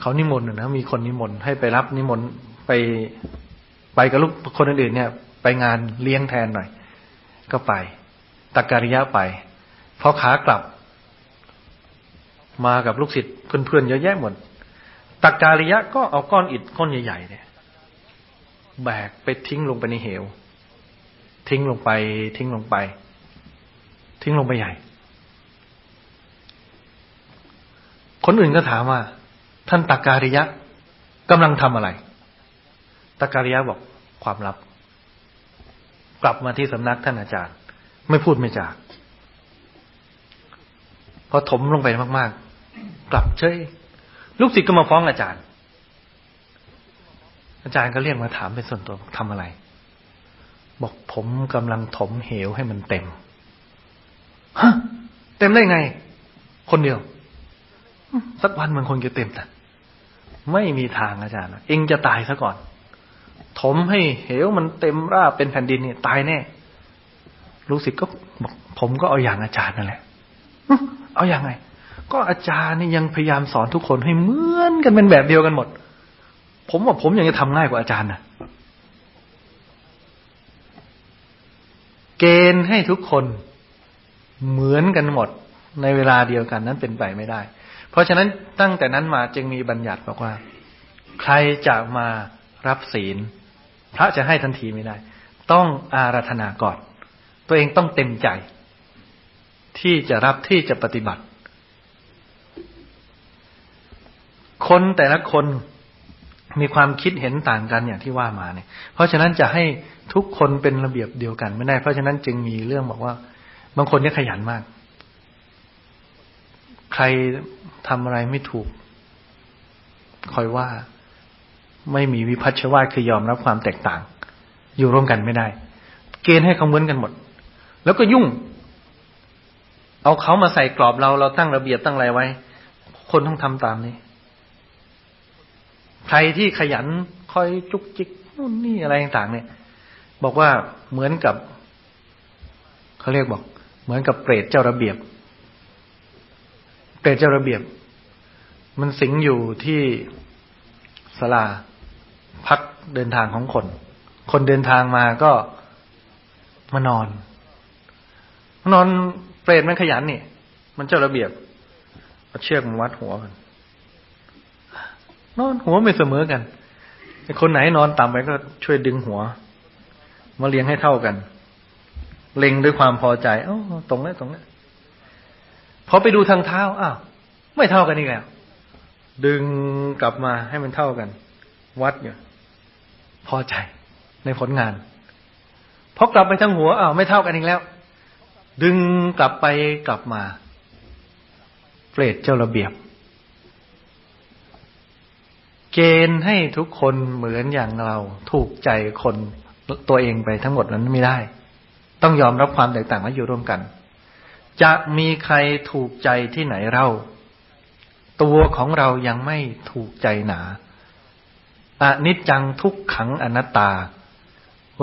Speaker 1: เขานิมนต์นะมีคนนิมนต์ให้ไปรับนิมนต์ไปไปกับลูกคนอื่นๆเนี่ย ไปงานเลี้ยงแทนหน่อย ก็ไป ตักการิยะไปพอขากลับ มากับลูกศิษย์เพื่อนๆเยอะแยะหมดตักการิยะก็เอาก้อนอิฐก้อนใหญ่ๆเนี่ยแบกไปทิ้งลงไปในเหว ทิ้งลงไป ทิ้งลงไป ทิ้งลงไปใหญ่ คนอื่นก็ถามว่า ท่านตักการิยะกำลังทำอะไรตการยะบอกความลับ กลับมาที่สำนักท่านอาจารย์ ไม่พูดไม่จากพอถมลงไปมาก ๆ กลับเฉยลูกศิษย์ก็มาฟ้องอาจารย์ อาจารย์ก็เรียกมาถามเป็นส่วนตัวทำอะไร บอกผมกำลังถมเหวให้มันเต็มฮะเต็มได้ไง คนเดียว สักวันมันคงจะเต็มแต่ไม่มีทางอาจารย์เองจะตายซะก่อน ถมให้เหวมันเต็มราบเป็นแผ่นดินเนี่ยตายแน่ลูกศิษย์ก็บอกผมก็เอาอย่างอาจารย์นั่นแหละเอาอย่างไง ก็อาจารย์นี่ยังพยายามสอนทุกคนให้เหมือนกันเป็นแบบเดียวกันหมด ผมว่าผมยังจะทำง่ายกว่าอาจารย์นะ เกณฑ์ให้ทุกคนเหมือนกันหมดในเวลาเดียวกันนั้นเป็นไปไม่ได้ เพราะฉะนั้นตั้งแต่นั้นมาจึงมีบัญญัติบอกว่า ใครจะมารับศีล พระจะให้ทันทีไม่ได้ ต้องอาราธนาก่อน ตัวเองต้องเต็มใจ ที่จะรับที่จะปฏิบัติ คนแต่ละคนมีความคิดเห็นต่างกันอย่างที่ว่ามาเนี่ย เพราะฉะนั้นจะให้ ทุกคนเป็นระเบียบเดียวกันไม่ได้ เพราะฉะนั้นจึงมีเรื่องบอกว่า บางคนเนี่ยขยันมาก ใครทำอะไรไม่ถูก คอยว่าไม่มีวิพัฒชวาคือยอมรับความแตกต่าง อยู่ร่วมกันไม่ได้ เกณฑ์ให้เขาเหมือนกันหมด แล้วก็ยุ่ง เอาเขามาใส่กรอบเราเราตั้งระเบียบตั้งอะไรไว้ คนต้องทำตามนี้ ใครที่ขยันคอยจุกจิกนู่นนี่อะไรต่างๆเนี่ย บอกว่าเหมือนกับเขาเรียกบอก เหมือนกับเปรตเจ้าระเบียบ เปรตเจ้าระเบียบ มันสิงอยู่ที่สลาพักเดินทางของคน คนเดินทางมาก็มานอนมานอนเปรตมันขยันนี่ มันเจ้าระเบียบเอาเชือกมาวัดหัวกันนอนหัวไม่เสมอกันคนไหนนอนต่ำไปก็ช่วยดึงหัว มาเลี้ยงให้เท่ากัน เล็งด้วยความพอใจอ๋อตรงนี้ตรงนี้พอไปดูทางเท้าอ้าวไม่เท่ากันอีกแล้วดึงกลับมาให้มันเท่ากัน วัดอยู่พอใจในผลงานพอกลับไปทั้งหัวอ้าวไม่เท่ากันอีกแล้ว ดึงกลับไปกลับมาเปรตเจ้าระเบียบ เกณฑ์ให้ทุกคนเหมือนอย่างเรา ถูกใจคน ตัวเองไปทั้งหมดนั้นไม่ได้ ต้องยอมรับความแตกต่างและอยู่ร่วมกัน จะมีใครถูกใจที่ไหนเรา ตัวของเรายังไม่ถูกใจหนาอนิจจังทุกขังอนัตตา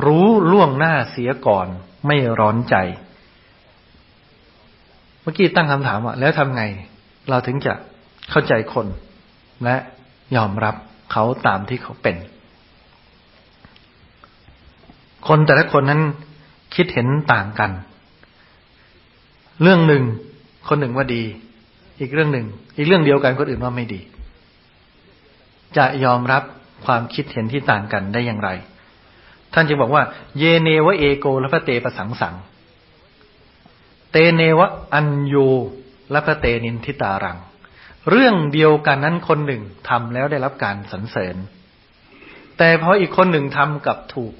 Speaker 1: รู้ล่วงหน้าเสียก่อนไม่ร้อนใจ เมื่อกี้ตั้งคำถามว่าแล้วทำไง เราถึงจะเข้าใจคน และยอมรับเขาตามที่เขาเป็น คนแต่ละคนนั้นคิดเห็นต่างกัน เรื่องหนึ่งคนหนึ่งว่าดี อีกเรื่องหนึ่ง อีกเรื่องเดียวกันคนอื่นว่าไม่ดี จะยอมรับความคิดเห็นที่ต่างกันได้อย่างไร ท่านจึงบอกว่า เยเนวะเอโกและพระเตปสังสัง เตเนวะอัญโยและพระเตนินทิตารัง เรื่องเดียวกันนั้นคนหนึ่งทำแล้วได้รับการสรรเสริญ แต่พออีกคนหนึ่งทำกับถูก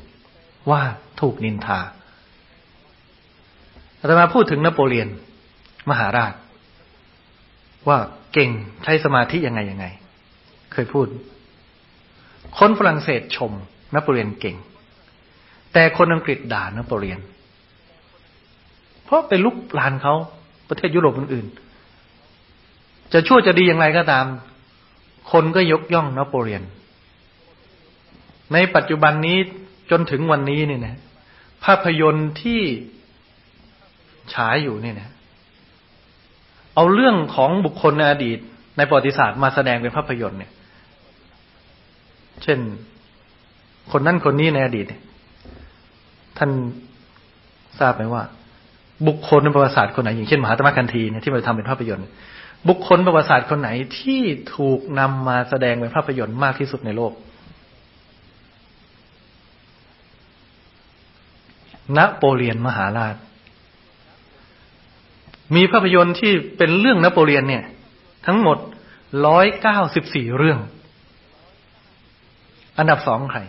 Speaker 1: ว่าถูกนินทาอาตมาพูดถึงนโปเลียน มหาราช ว่าเก่งใช้สมาธิยังไงยังไง เคยพูด คนฝรั่งเศสชมนโปเลียนเก่ง แต่คนอังกฤษด่านโปเลียน เพราะไปลุกลานเขาประเทศยุโรปอื่นๆจะชั่วจะดีอย่างไรก็ตาม คนก็ยกย่องนโปเลียน ในปัจจุบันนี้ จนถึงวันนี้เนี่ยนะ ภาพยนตร์ที่ฉายอยู่เนี่ยนะ เอาเรื่องของบุคคลในอดีต ในประวัติศาสตร์มาแสดงเป็นภาพยนตร์เนี่ย เช่น คนนั้นคนนี้ในอดีต ท่านทราบไหมว่า บุคคลในประวัติศาสตร์คนไหนอย่างเช่นมหาตมะกันทีเนี่ยที่มาทำเป็นภาพยนตร์ บุคคลประวัติศาสตร์คนไหนที่ถูกนำมาแสดงเป็นภาพยนตร์มากที่สุดในโลก นโปเลียนมหาราช มีภาพยนตร์ที่เป็นเรื่องนโปเลียนเนี่ย ทั้งหมดร้อยเก้าสิบสี่เรื่อง อันดับสองใคร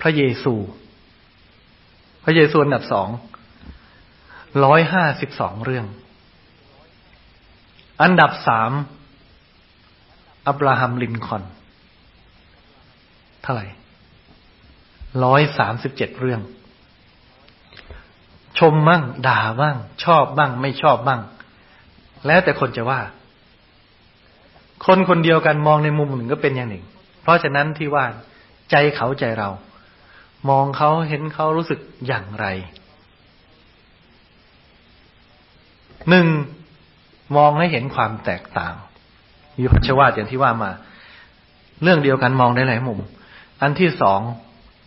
Speaker 1: พระเยซู พระเยซูอันดับสองร้อยห้าสิบสองเรื่อง อันดับสามอับราฮัมลินคอนเท่าไหร่ร้อยสามสิบเจ็ดเรื่อง ชมบ้างด่าบ้าง ชอบบ้าง ไม่ชอบบ้าง แล้วแต่คนจะว่า คนคนเดียวกันมองในมุมหนึ่งก็เป็นอย่างหนึ่ง เพราะฉะนั้นที่ว่าใจเขาใจเรา มองเขาเห็นเขารู้สึกอย่างไรหนึ่งมองให้เห็นความแตกต่างมีพัชวาอย่างที่ว่ามา เรื่องเดียวกันมองได้หลายมุม อันที่สอง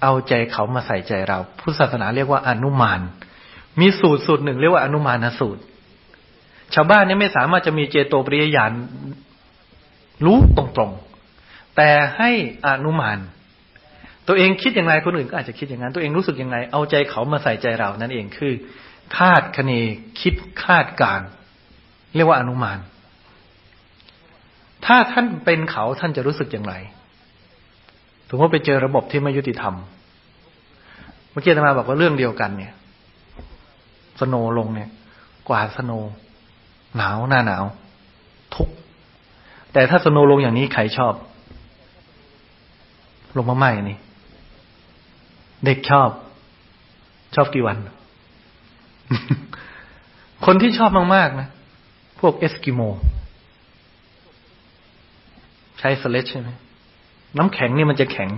Speaker 1: เอาใจเขามาใส่ใจเรา พุทธศาสนาเรียกว่าอนุมาน มีสูตรสูตรหนึ่งเรียกว่าอนุมานสูตร ชาวบ้านนี่ไม่สามารถจะมีเจโตปริยญาณรู้ตรงๆ แต่ให้อนุมาน ตัวเองคิดอย่างไรคนอื่นก็อาจจะคิดอย่างนั้น ตัวเองรู้สึกยังไง เอาใจเขามาใส่ใจเรานั่นเองคือ คาดคะเนคิดคาดการ เรียกว่าอนุมาน ถ้าท่านเป็นเขาท่านจะรู้สึกอย่างไรถือว่าไปเจอระบบที่ไม่ยุติธรรม เมื่อกี้ธรรมาบอกว่าเรื่องเดียวกันเนี่ย สโนลงเนี่ย กว่าสโนหนาวหน้าหนาว ทุก แต่ถ้าสโนลงอย่างนี้ใครชอบ ลงมาใหม่นี่ เด็กชอบ ชอบกี่วัน คนที่ชอบมากๆนะ พวกเอสกิโม ใช้สเลชใช่ไหมน้ำแข็งนี่มันจะแข็ง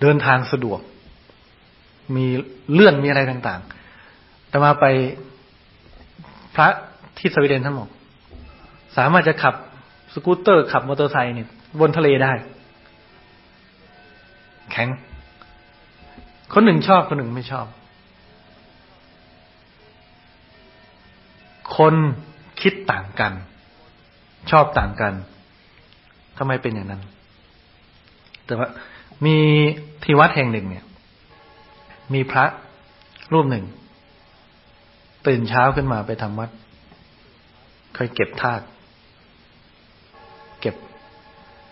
Speaker 1: เดินทางสะดวก มีเลื่อนมีอะไรต่าง ๆ แต่มาไปพระที่สวีเดนทั้งหมดสามารถจะขับสกูตเตอร์ขับมอเตอร์ไซค์เนี่ยบนทะเลได้ แข็ง คนหนึ่งชอบคนหนึ่งไม่ชอบ คนคิดต่างกัน ชอบต่างกันทำไมเป็นอย่างนั้น แต่ว่ามีที่วัดแห่งหนึ่งเนี่ย มีพระรูปหนึ่ง ตื่นเช้าขึ้นมาไปทำวัดเคยเก็บทากเก็บ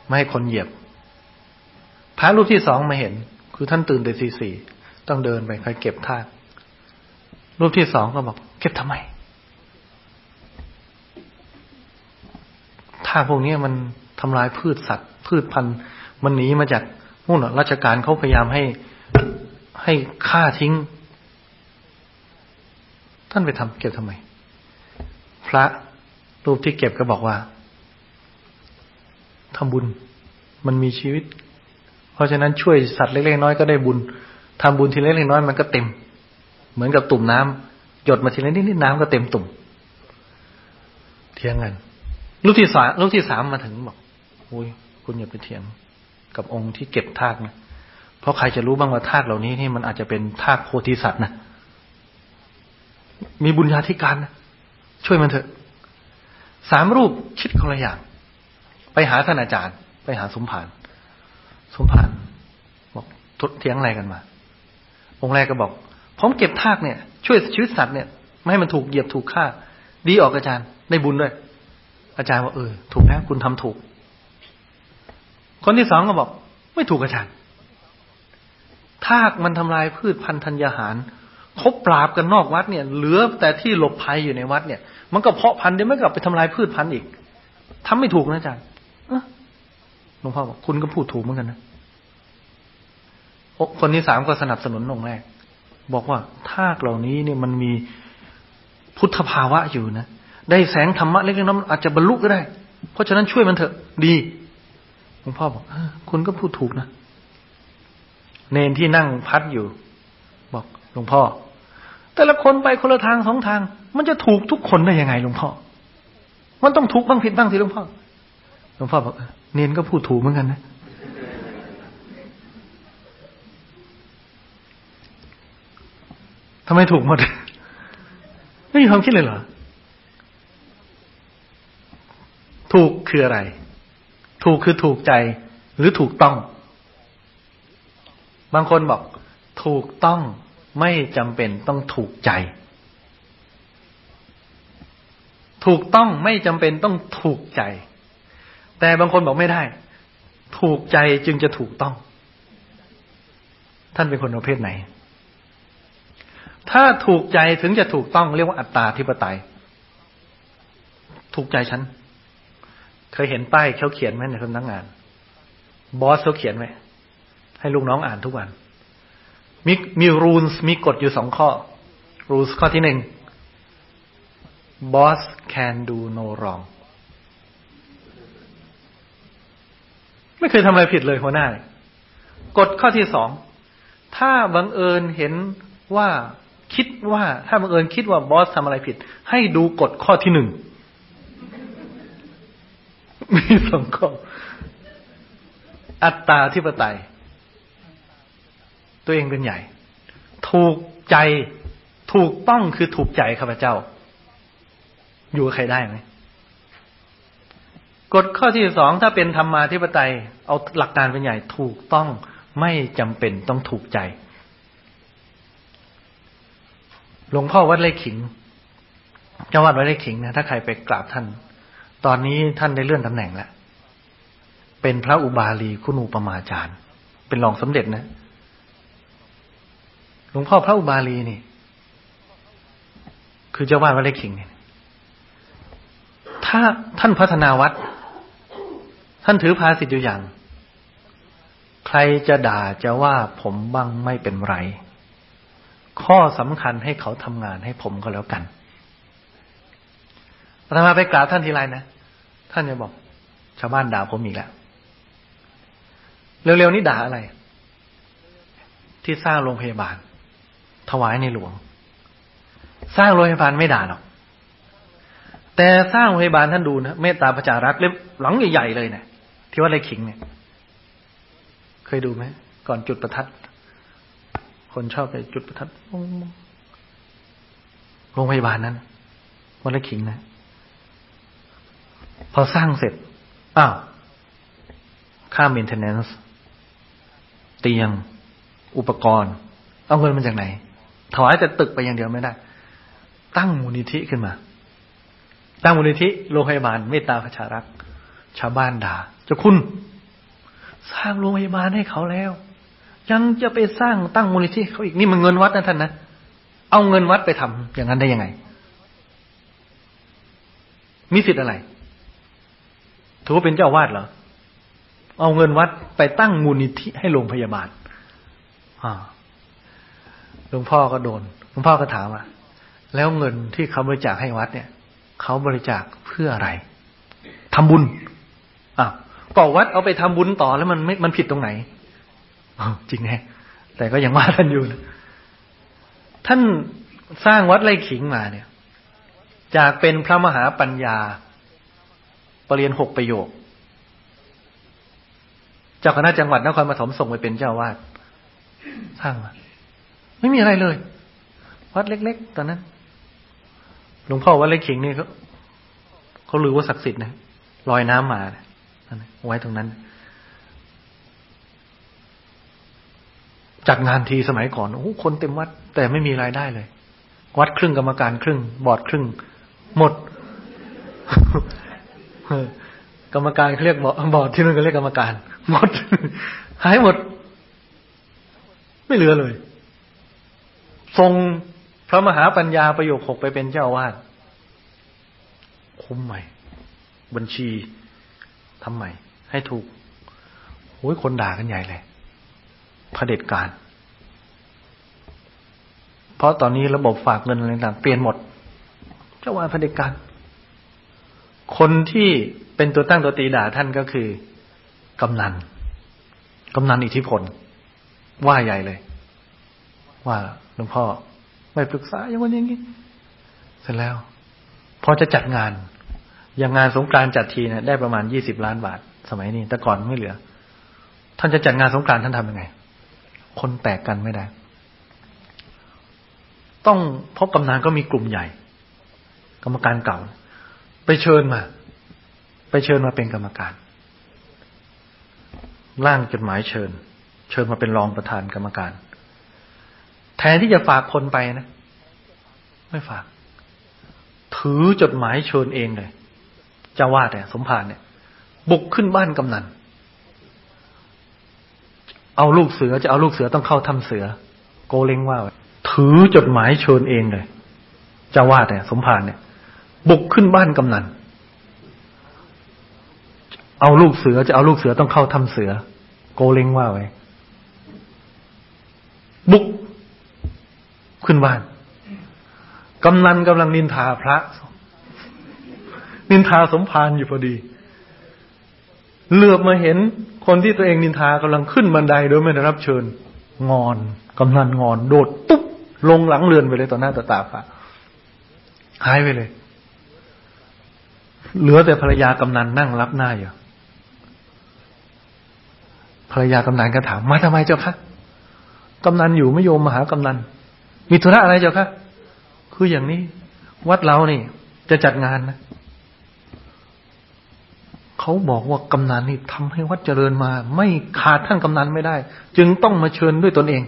Speaker 1: ไม่ให้คนเหยียบ พระรูปที่สองมาเห็น คือท่านตื่นแต่สี่สี่ต้องเดินไปคอยเก็บทากรูปที่สองก็บอก เก็บทำไมทากพวกนี้มันทำลายพืชสัตว์ พืชพันธุ์ มันหนีมาจากนู่นราชการเขาพยายามให้ให้ฆ่าทิ้ง ท่านไปทำเก็บทำไม พระรูปที่เก็บก็บอกว่าทำบุญ มันมีชีวิต เพราะฉะนั้นช่วยสัตว์เล็กๆน้อยก็ได้บุญทำบุญทีเล็กๆน้อยมันก็เต็ม เหมือนกับตุ่มน้ำหยดมาทีละนิดๆน้ำก็เต็มตุ่ม เทียงกันลูกที่สามลูกที่สามมาถึงบอกโอ้ยคุณอย่าไปเถียงกับองค์ที่เก็บทากนะเพราะใครจะรู้บ้างว่าทากเหล่านี้นี่มันอาจจะเป็นทากโพธิสัตว์นะ มีบุญญาธิการนะช่วยมันเถอะสามรูปคิดคนละอย่าง ไปหาท่านอาจารย์ ไปหาสมภารสมภารบอกทุเถียงอะไรกันมา องค์แรกก็บอก ผมเก็บทากเนี่ย ช่วยชีวิตสัตว์เนี่ย ไม่ให้มันถูกเหยียบถูกฆ่า ดีออกอาจารย์ได้บุญด้วย อาจารย์ว่าเออ ถูกแล้วคุณทำถูก คนที่สองก็บอก ไม่ถูกอาจารย์ทากมันทำลายพืชพันธุ์ธัญญาหาร เขาปราบกันนอกวัดเนี่ย เหลือแต่ที่หลบภัยอยู่ในวัดเนี่ย มันก็เพาะพันธุ์เดี๋ยวไม่กลับไปทำลายพืชพันธุ์อีกทำไม่ถูกนะอาจารย์หลวงพ่อบอกคุณก็พูดถูกเหมือนกันนะคนที่สามก็สนับสนุนองค์แรก บอกว่าทากเหล่านี้เนี่ยมันมีพุทธภาวะอยู่นะได้แสงธรรมะเล็กน้อยอาจจะบรรลุก็ได้ เพราะฉะนั้นช่วยมันเถอะดีหลวงพ่อบอกคุณก็พูดถูกนะเนนที่นั่งพัดอยู่ บอกหลวงพ่อ แต่ละคนไปคนละทางสองทาง มันจะถูกทุกคนได้ยังไงหลวงพ่อ มันต้องถูกบ้างผิดบ้างสิหลวงพ่อ หลวงพ่อบอกเนนก็พูดถูกเหมือนกันนะ ทำไมถูกหมด ไม่มีความคิดเลยเหรอ ถูกคืออะไร ถูกคือถูกใจหรือถูกต้อง บางคนบอก ถูกต้อง ไม่จำเป็นต้องถูกใจ ถูกต้องไม่จำเป็นต้องถูกใจ แต่บางคนบอกไม่ได้ ถูกใจจึงจะถูกต้อง ท่านเป็นคนประเภทไหน ถ้าถูกใจถึงจะถูกต้องเรียกว่าอัตตาธิปไตย ถูกใจฉัน เคยเห็นป้ายเขาเขียนไหมในสำนักงาน บอสเขาเขียนไหมให้ลูกน้องอ่านทุกวัน มีมีรูลมีกฎอยู่สองข้อรูลข้อที่หนึ่ง boss can do no wrong ไม่เคยทำอะไรผิดเลยหัวหน้ากฎข้อที่สอง ถ้าบังเอิญเห็นว่าคิดว่า ถ้าบังเอิญคิดว่าบอสทำอะไรผิด ให้ดูกฎข้อที่หนึ่ง มีสองข้อ อัตตาธิปไตย ตัวเองเป็นใหญ่ ถูกใจถูกต้องคือถูกใจข้าพเจ้า อยู่ใครได้ไหมกฎข้อที่สองถ้าเป็นธรรมาธิปไตย เอาหลักการเป็นใหญ่ ถูกต้องไม่จำเป็นต้องถูกใจ หลวงพ่อวัดไร่ขิงเจ้าวัดวัดไร่ขิงนะถ้าใครไปกราบท่าน ตอนนี้ท่านได้เลื่อนตำแหน่งแล้วเป็นพระอุบาลีคุณูปมาจารย์ เป็นรองสมเด็จนะ หลวงพ่อพระอุบาลีนี่ คือเจ้าวาดวัดไร่ขิงเนี่ยถ้าท่านพัฒนาวัด ท่านถือภาสิทธิ์อยู่อย่าง ใครจะด่าจะว่าผมบ้างไม่เป็นไร ข้อสำคัญให้เขาทำงานให้ผมก็แล้วกันอาตมาไปกราบท่านทีไรนะ ท่านจะบอก ชาวบ้านด่าผมอีกแล้ว เร็วๆนี้ด่าอะไร ที่สร้างโรงพยาบาล ถวายในหลวง สร้างโรงพยาบาลไม่ด่าหรอก แต่สร้างโรงพยาบาลท่านดูนะเมตตาประจารักเล็บหลังใหญ่ๆเลยเนะี่ยที่ว่าไรขิงเนี่ย เคยดูไหมก่อนจุดประทัด คนชอบไปจุดประทัดโรงพยาบาลนั้นวัดละขิงนะพอสร้างเสร็จอ้าวค่า maintenance เตียง อุปกรณ์ เอาเงินมาจากไหน ถวายแต่ตึกไปอย่างเดียวไม่ได้ ตั้งมูลนิธิขึ้นมา ตั้งมูลนิธิโรงพยาบาลเมตตาประชารักชาวบ้านด่าเจ้าคุณ สร้างโรงพยาบาลให้เขาแล้ว ยังจะไปสร้างตั้งมูลนิธิเขาอีกนี่มันเงินวัดนะท่านนะเอาเงินวัดไปทำอย่างนั้นได้ยังไง มีสิทธิ์อะไรถือว่าเป็นเจ้าวาดเหรอเอาเงินวัดไปตั้งมูลนิธิให้โรงพยาบาลอ่า หลวงพ่อก็โดนหลวงพ่อก็ถามว่าแล้วเงินที่เขาบริจาคให้วัดเนี่ยเขาบริจาคเพื่ออะไรทำบุญอะก็วัดเอาไปทำบุญต่อแล้วมันไม่มันผิดตรงไหนจริงแน่แต่ก็ยังว่าท่านอยู่นะท่านสร้างวัดไร่ขิงมาเนี่ย จากเป็นพระมหาปัญญาปรริญญาหกประโยคเจ้าคณะจังหวัดนครปฐมส่งไปเป็นเจ้าวาดสร้างมา ไม่มีอะไรเลย วัดเล็ก ๆ ตอนนั้น หลวงพ่อวัดเล็กขิงนี่เขาเขาลือว่าศักดิ์สิทธิ์นะลอยน้ำมาไว้ตรงนั้น จัดงานทีสมัยก่อนโอ้คนเต็มวัด แต่ไม่มีรายได้เลย วัดครึ่งกรรมการครึ่ง บอร์ดครึ่ง หมดกรรมการเขาเรียกบอร์ดที่นู่นก็เรียกกรรมการ หมด หายหมด ไม่เหลือเลย ทรงพระมหาปัญญาประโยคหกไปเป็นเจ้าวาดคุ้มใหม่ บัญชีทำใหม่ ให้ถูกโอ้ยคนด่ากันใหญ่เลยเผด็จการ เพราะตอนนี้ระบบฝากเงินอะไรต่างเปลี่ยนหมด เจ้าวาดเผด็จการ คนที่เป็นตัวตั้งตัวตีด่าท่านก็คือกำนัน กำนันอิทธิพล ว่าใหญ่เลย ว่า หลวงพ่อไม่ปรึกษาอย่างวันอย่างนี้เสร็จแล้วพอจะจัดงาน อย่างงานสงกรานต์จัดทีเนี่ยได้ประมาณยี่สิบล้านบาท สมัยนี้ แต่ก่อนไม่เหลือ ท่านจะจัดงานสงกรานต์ท่านทำยังไง คนแตกกันไม่ได้ ต้องพบกำนันก็มีกลุ่มใหญ่ กรรมการเก่า ไปเชิญมา ไปเชิญมาเป็นกรรมการร่างจดหมายเชิญ เชิญมาเป็นรองประธานกรรมการ แทนที่จะฝากคนไปนะ ไม่ฝาก ถือจดหมายเชิญเองเลยเจ้าวาดเนี่ยสมภารเนี่ย บุกขึ้นบ้านกำนัน เอาลูกเสือจะเอาลูกเสือต้องเข้าถ้ำเสือ โกเลงว่า ถือจดหมายเชิญเองเลยเจ้าวาดเนี่ยสมภารเนี่ย บุกขึ้นบ้านกำนัน เอาลูกเสือจะเอาลูกเสือต้องเข้าถ้ำเสือ โกเลงว่าไว้บุก ขึ้นบ้านกำนันกำลังนินทาพระ นินทาสมภารอยู่พอดี เหลือบมาเห็นคนที่ตัวเองนินทากำลังขึ้นบันไดโดยไม่ได้รับเชิญ งอนกำนันงอน โดดตุ๊บลงหลังเรือนไปเลยต่อหน้าต่อตาพระหายไปเลย เหลือแต่ภรรยากำนันนั่งรับหน้าอยู่ภรรยากำนันก็ถาม มาทำไมเจ้าคะกำนันอยู่ไม่โยมมาหากำนัน มีธุระอะไรเจ้าคะคืออย่างนี้ วัดเรานี่ จะจัดงานนะเขาบอกว่ากำนันนี่ทำให้วัดเจริญมา ไม่ขาดท่านกำนันไม่ได้ จึงต้องมาเชิญด้วยตนเอง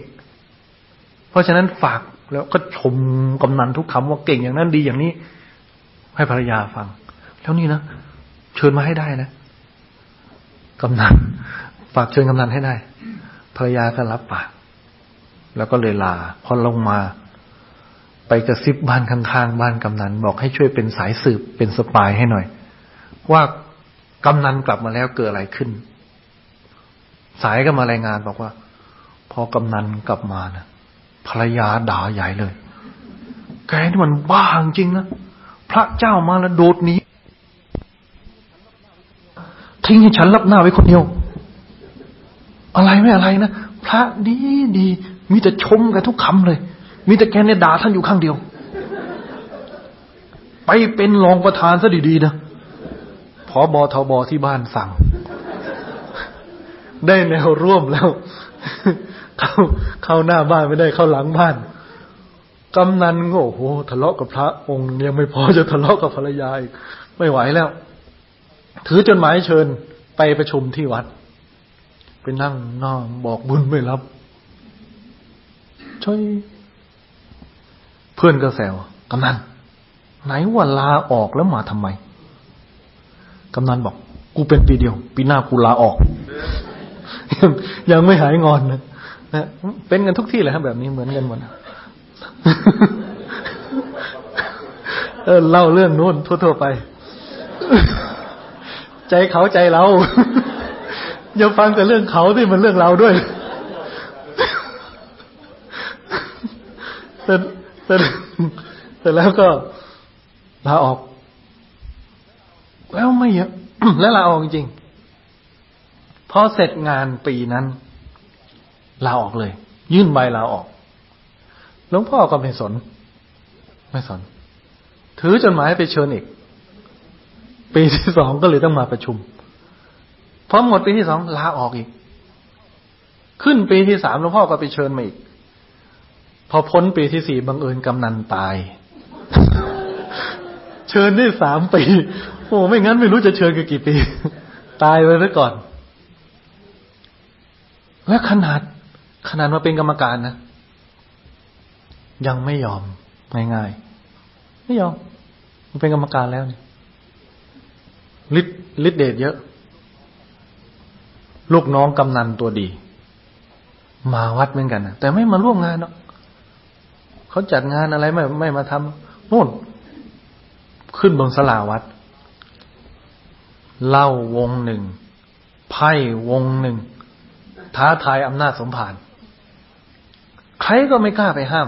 Speaker 1: เพราะฉะนั้นฝากแล้วก็ชมกำนันทุกคำว่าเก่งอย่างนั้นดีอย่างนี้ ให้ภรรยาฟัง แล้วนี่นะเชิญมาให้ได้นะกำนันฝากเชิญกำนันให้ได้ภรรยาก็รับปาก แล้วก็เลยลาพอลงมา ไปกระซิบบ้านข้างๆบ้านกำนันบอกให้ช่วยเป็นสายสืบเป็นสปายให้หน่อย ว่ากำนันกลับมาแล้วเกิดอะไรขึ้น สายก็มารายงานบอกว่า พอกำนันกลับมานะภรรยาด่าใหญ่เลย แกนี่มันบ้าจริงนะพระเจ้ามาแล้วโดดหนีทิ้งให้ฉันรับหน้าไว้คนเดียว อะไรไม่อะไรนะพระดีดี มีแต่ชมกันทุกคำเลย มีแต่แกเนี่ยด่าท่านอยู่ข้างเดียว ไปเป็นรองประธานซะดีๆนะพอบอทบอที่บ้านสั่ง ได้แนวร่วมแล้ว เข้าเข้าหน้าบ้านไม่ได้เข้าหลังบ้านกำนันก็โอ้โหทะเลาะกับพระองค์ยังไม่พอจะทะเลาะกับภรรยาอีกไม่ไหวแล้ว ถือจดหมายเชิญไปประชุมที่วัด ไปนั่งนั่งบอกบุญไม่รับ ช่วยเพื่อนก็แซวกำนันไหนว่าลาออกแล้วมาทำไมกำนันบอก กูเป็นปีเดียว ปีหน้ากูลาออก ยังยังไม่หายงอนนะนะเป็นกันทุกที่เลยครับแบบนี้เหมือนกันหมดเออเล่าเรื่องนู้นทั่วๆไป ใจเขาใจเราอย่าฟังแต่เรื่องเขาที่มันเรื่องเราด้วย แสร็จแล้วก็ลาออก แล้วไม่เยอะแล้วลาออกจริงพอเสร็จงานปีนั้นลาออกเลย ยื่นใบลาออกหลวงพ่อก็ไม่สน ไม่สน ถือจดหมายไปเชิญอีก ปีที่สองก็เลยต้องมาประชุมพอหมดปีที่สองลาออกอีก ขึ้นปีที่สามหลวงพ่อก็ไปเชิญมาอีก พอพ้นปีที่สี่บังเอิญกำนันตาย เชิญได้สามปีโอ้ไม่งั้นไม่รู้จะเชิญกันกี่ปี ตายไปซะก่อน และขนาด ขนาดมาเป็นกรรมการนะ ยังไม่ยอมง่ายๆไม่ยอม มันเป็นกรรมการแล้วนี่ฤทธิ์ฤทธิ์เดชเยอะ ลูกน้องกำนันตัวดี มาวัดเหมือนกันนะแต่ไม่มาร่วมงานเนาะ เขาจัดงานอะไรไม่ไม่มาทำนู่น ขึ้นบนสลาวัดเล่าวงหนึ่งไพ่วงหนึ่ง ท้าทายอำนาจสมภารใครก็ไม่กล้าไปห้าม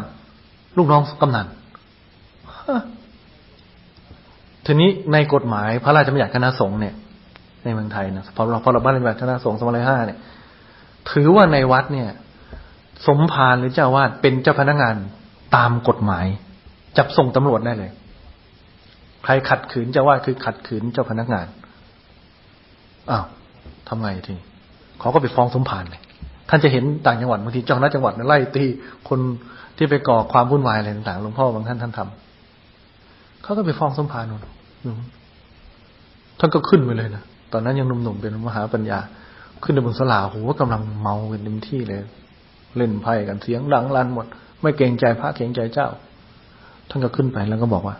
Speaker 1: ลูกน้องกำนันทีนี้ในกฎหมายพระราชบัญญัติคณะสงฆ์เนี่ย ในเมืองไทยนะพอเราพอเราบ้านบัญญัติคณะสงฆ์สมัยห้าเนี่ย ถือว่าในวัดเนี่ย สมภารหรือเจ้าวาดเป็นเจ้าพนักงาน ตามกฎหมาย จับส่งตำรวจได้เลย ใครขัดขืนจ้าวาคือขัดขืนเจ้าพนักงานอ้าวทำไงทีเขาก็ไปฟ้องสมภารเลยท่านจะเห็นต่างจังหวัดบางทีเจ้าหน้าจังหวัดไล่ตีคนที่ไปก่อความวุ่นวายอะไรต่างๆหลวงพ่อบางท่านท่านทำเขาก็ไปฟ้องสมภารนู่นท่านก็ขึ้นไปเลยนะตอนนั้นยังหนุ่มๆเป็นมหาปัญญา ขึ้นในบนสลาโหกำลังเมากันเต็มที่เลย เล่นไพ่กันเสียงดังลั่นหมด ไม่เกรงใจพระเกรงใจเจ้า ท่านก็ขึ้นไปแล้วก็บอกว่า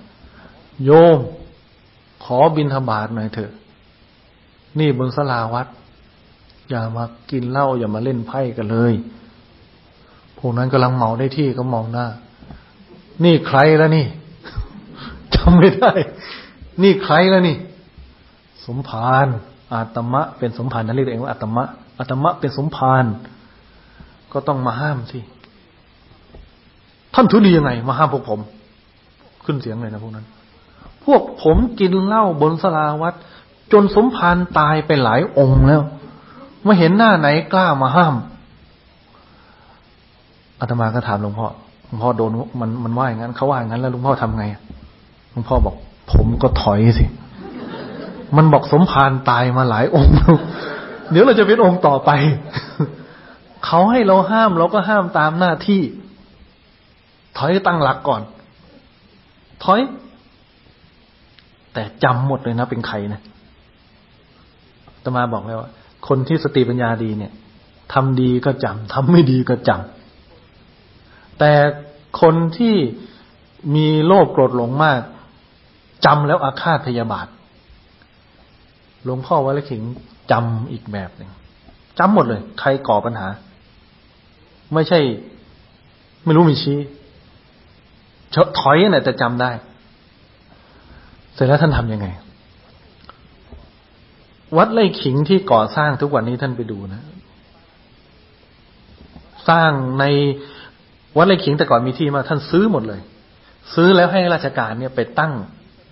Speaker 1: โยมขอบินธบาตหน่อยเถอะ นี่บนสลาวัด อย่ามากินเหล้าอย่ามาเล่นไพ่กันเลยพวกนั้นกำลังเมาได้ที่ก็มองหน้า นี่ใครแล้วนี่จำไม่ได้ นี่ใครแล้วนี่ สมภารอาตมะ เป็นสมภารนั่นเรียกเองว่าอาตมะอาตมะเป็นสมภารก็ต้องมาห้ามสิ ท่านถือดียังไง มาห้ามพวกผม ขึ้นเสียงเลยนะพวกนั้น พวกผมกินเหล้าบนสลาวัด จนสมภารตายไปหลายองค์แล้วไม่เห็นหน้าไหนกล้ามาห้ามอาตมาก็ถามหลวงพ่อหลวงพ่อโดนมันมันว่าอย่างนั้นเขาว่าอย่างนั้นแล้วหลวงพ่อทำไงหลวงพ่อบอก ผมก็ถอยสิ มันบอกสมภารตายมาหลายองค์ เดี๋ยวเราจะเป็นองค์ต่อไป เขาให้เราห้ามเราก็ห้ามตามหน้าที่ ถอยตั้งหลักก่อน ถอย แต่จำหมดเลยนะเป็นใครนะตมาบอกแล้วว่าคนที่สติปัญญาดีเนี่ยทำดีก็จำทำไม่ดีก็จำแต่คนที่มีโลภโกรธหลงมากจำแล้วอาฆาตพยาบาทหลวงพ่อวัลขิงจำอีกแบบหนึ่งจำหมดเลย ใครก่อปัญหา ไม่ใช่ ไม่รู้มีชี้ ถอยเนี่ยแต่จำได้ เสร็จแล้วท่านทำยังไง วัดไร่ขิงที่ก่อสร้างทุกวันนี้ท่านไปดูนะ สร้างในวัดไร่ขิงแต่ก่อนมีที่มา ท่านซื้อหมดเลย ซื้อแล้วให้ราชการเนี่ยไปตั้ง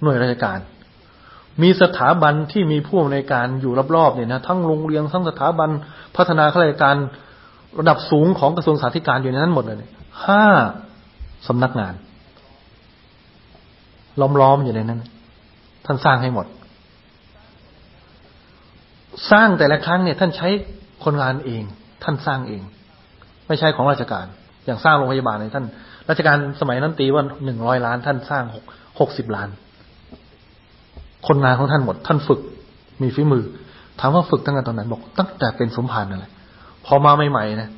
Speaker 1: หน่วยราชการ มีสถาบันที่มีผู้อำนวยการอยู่รอบๆเนี่ยนะทั้งโรงเรียนทั้งสถาบันพัฒนาข้าราชการระดับสูงของกระทรวงสาธารณสุขอยู่ในนั้นหมดเลยห้าสำนักงาน ล้อมๆอยู่ในนั้น ท่านสร้างให้หมด สร้างแต่ละครั้งเนี่ย ท่านใช้คนงานเอง ท่านสร้างเอง ไม่ใช่ของราชการ อย่างสร้างโรงพยาบาลเนี่ยท่าน ราชการสมัยนั้นตีว่าหนึ่งร้อยล้าน ท่านสร้างหกหกสิบล้าน คนงานของท่านหมด ท่านฝึก มีฝีมือ ถามว่าฝึกตั้งแต่ตอนไหนบอก ตั้งแต่เป็นสมภารนั่นแหละพอมาใหม่ๆนะ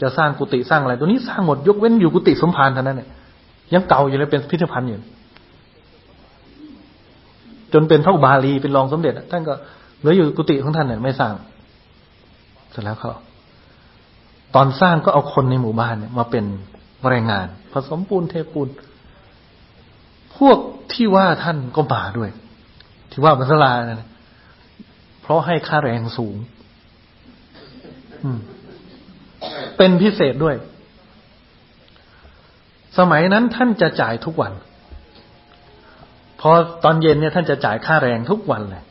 Speaker 1: จะสร้างกุฏิสร้างอะไร ตัวนี้สร้างหมดยกเว้นอยู่กุฏิสมภารเท่านั้นเนี่ยยังเก่าอยู่เลยเป็นพิพิธภัณฑ์อยู่ จนเป็นพระบาลีเป็นรองสมเด็จท่านก็เหลืออยู่กุฏิของท่านเนี่ยไม่สร้างเสร็จแล้วเขาตอนสร้างก็เอาคนในหมู่บ้านเนี่ย มาเป็นแรงงาน ผสมปูนเทปูนพวกที่ว่าท่านก็มาด้วย ที่ว่าบัสลาเนี่ยเพราะให้ค่าแรงสูง เป็นพิเศษด้วย สมัยนั้นท่านจะจ่ายทุกวัน พอตอนเย็นเนี่ยท่านจะจ่ายค่าแรงทุกวันเลย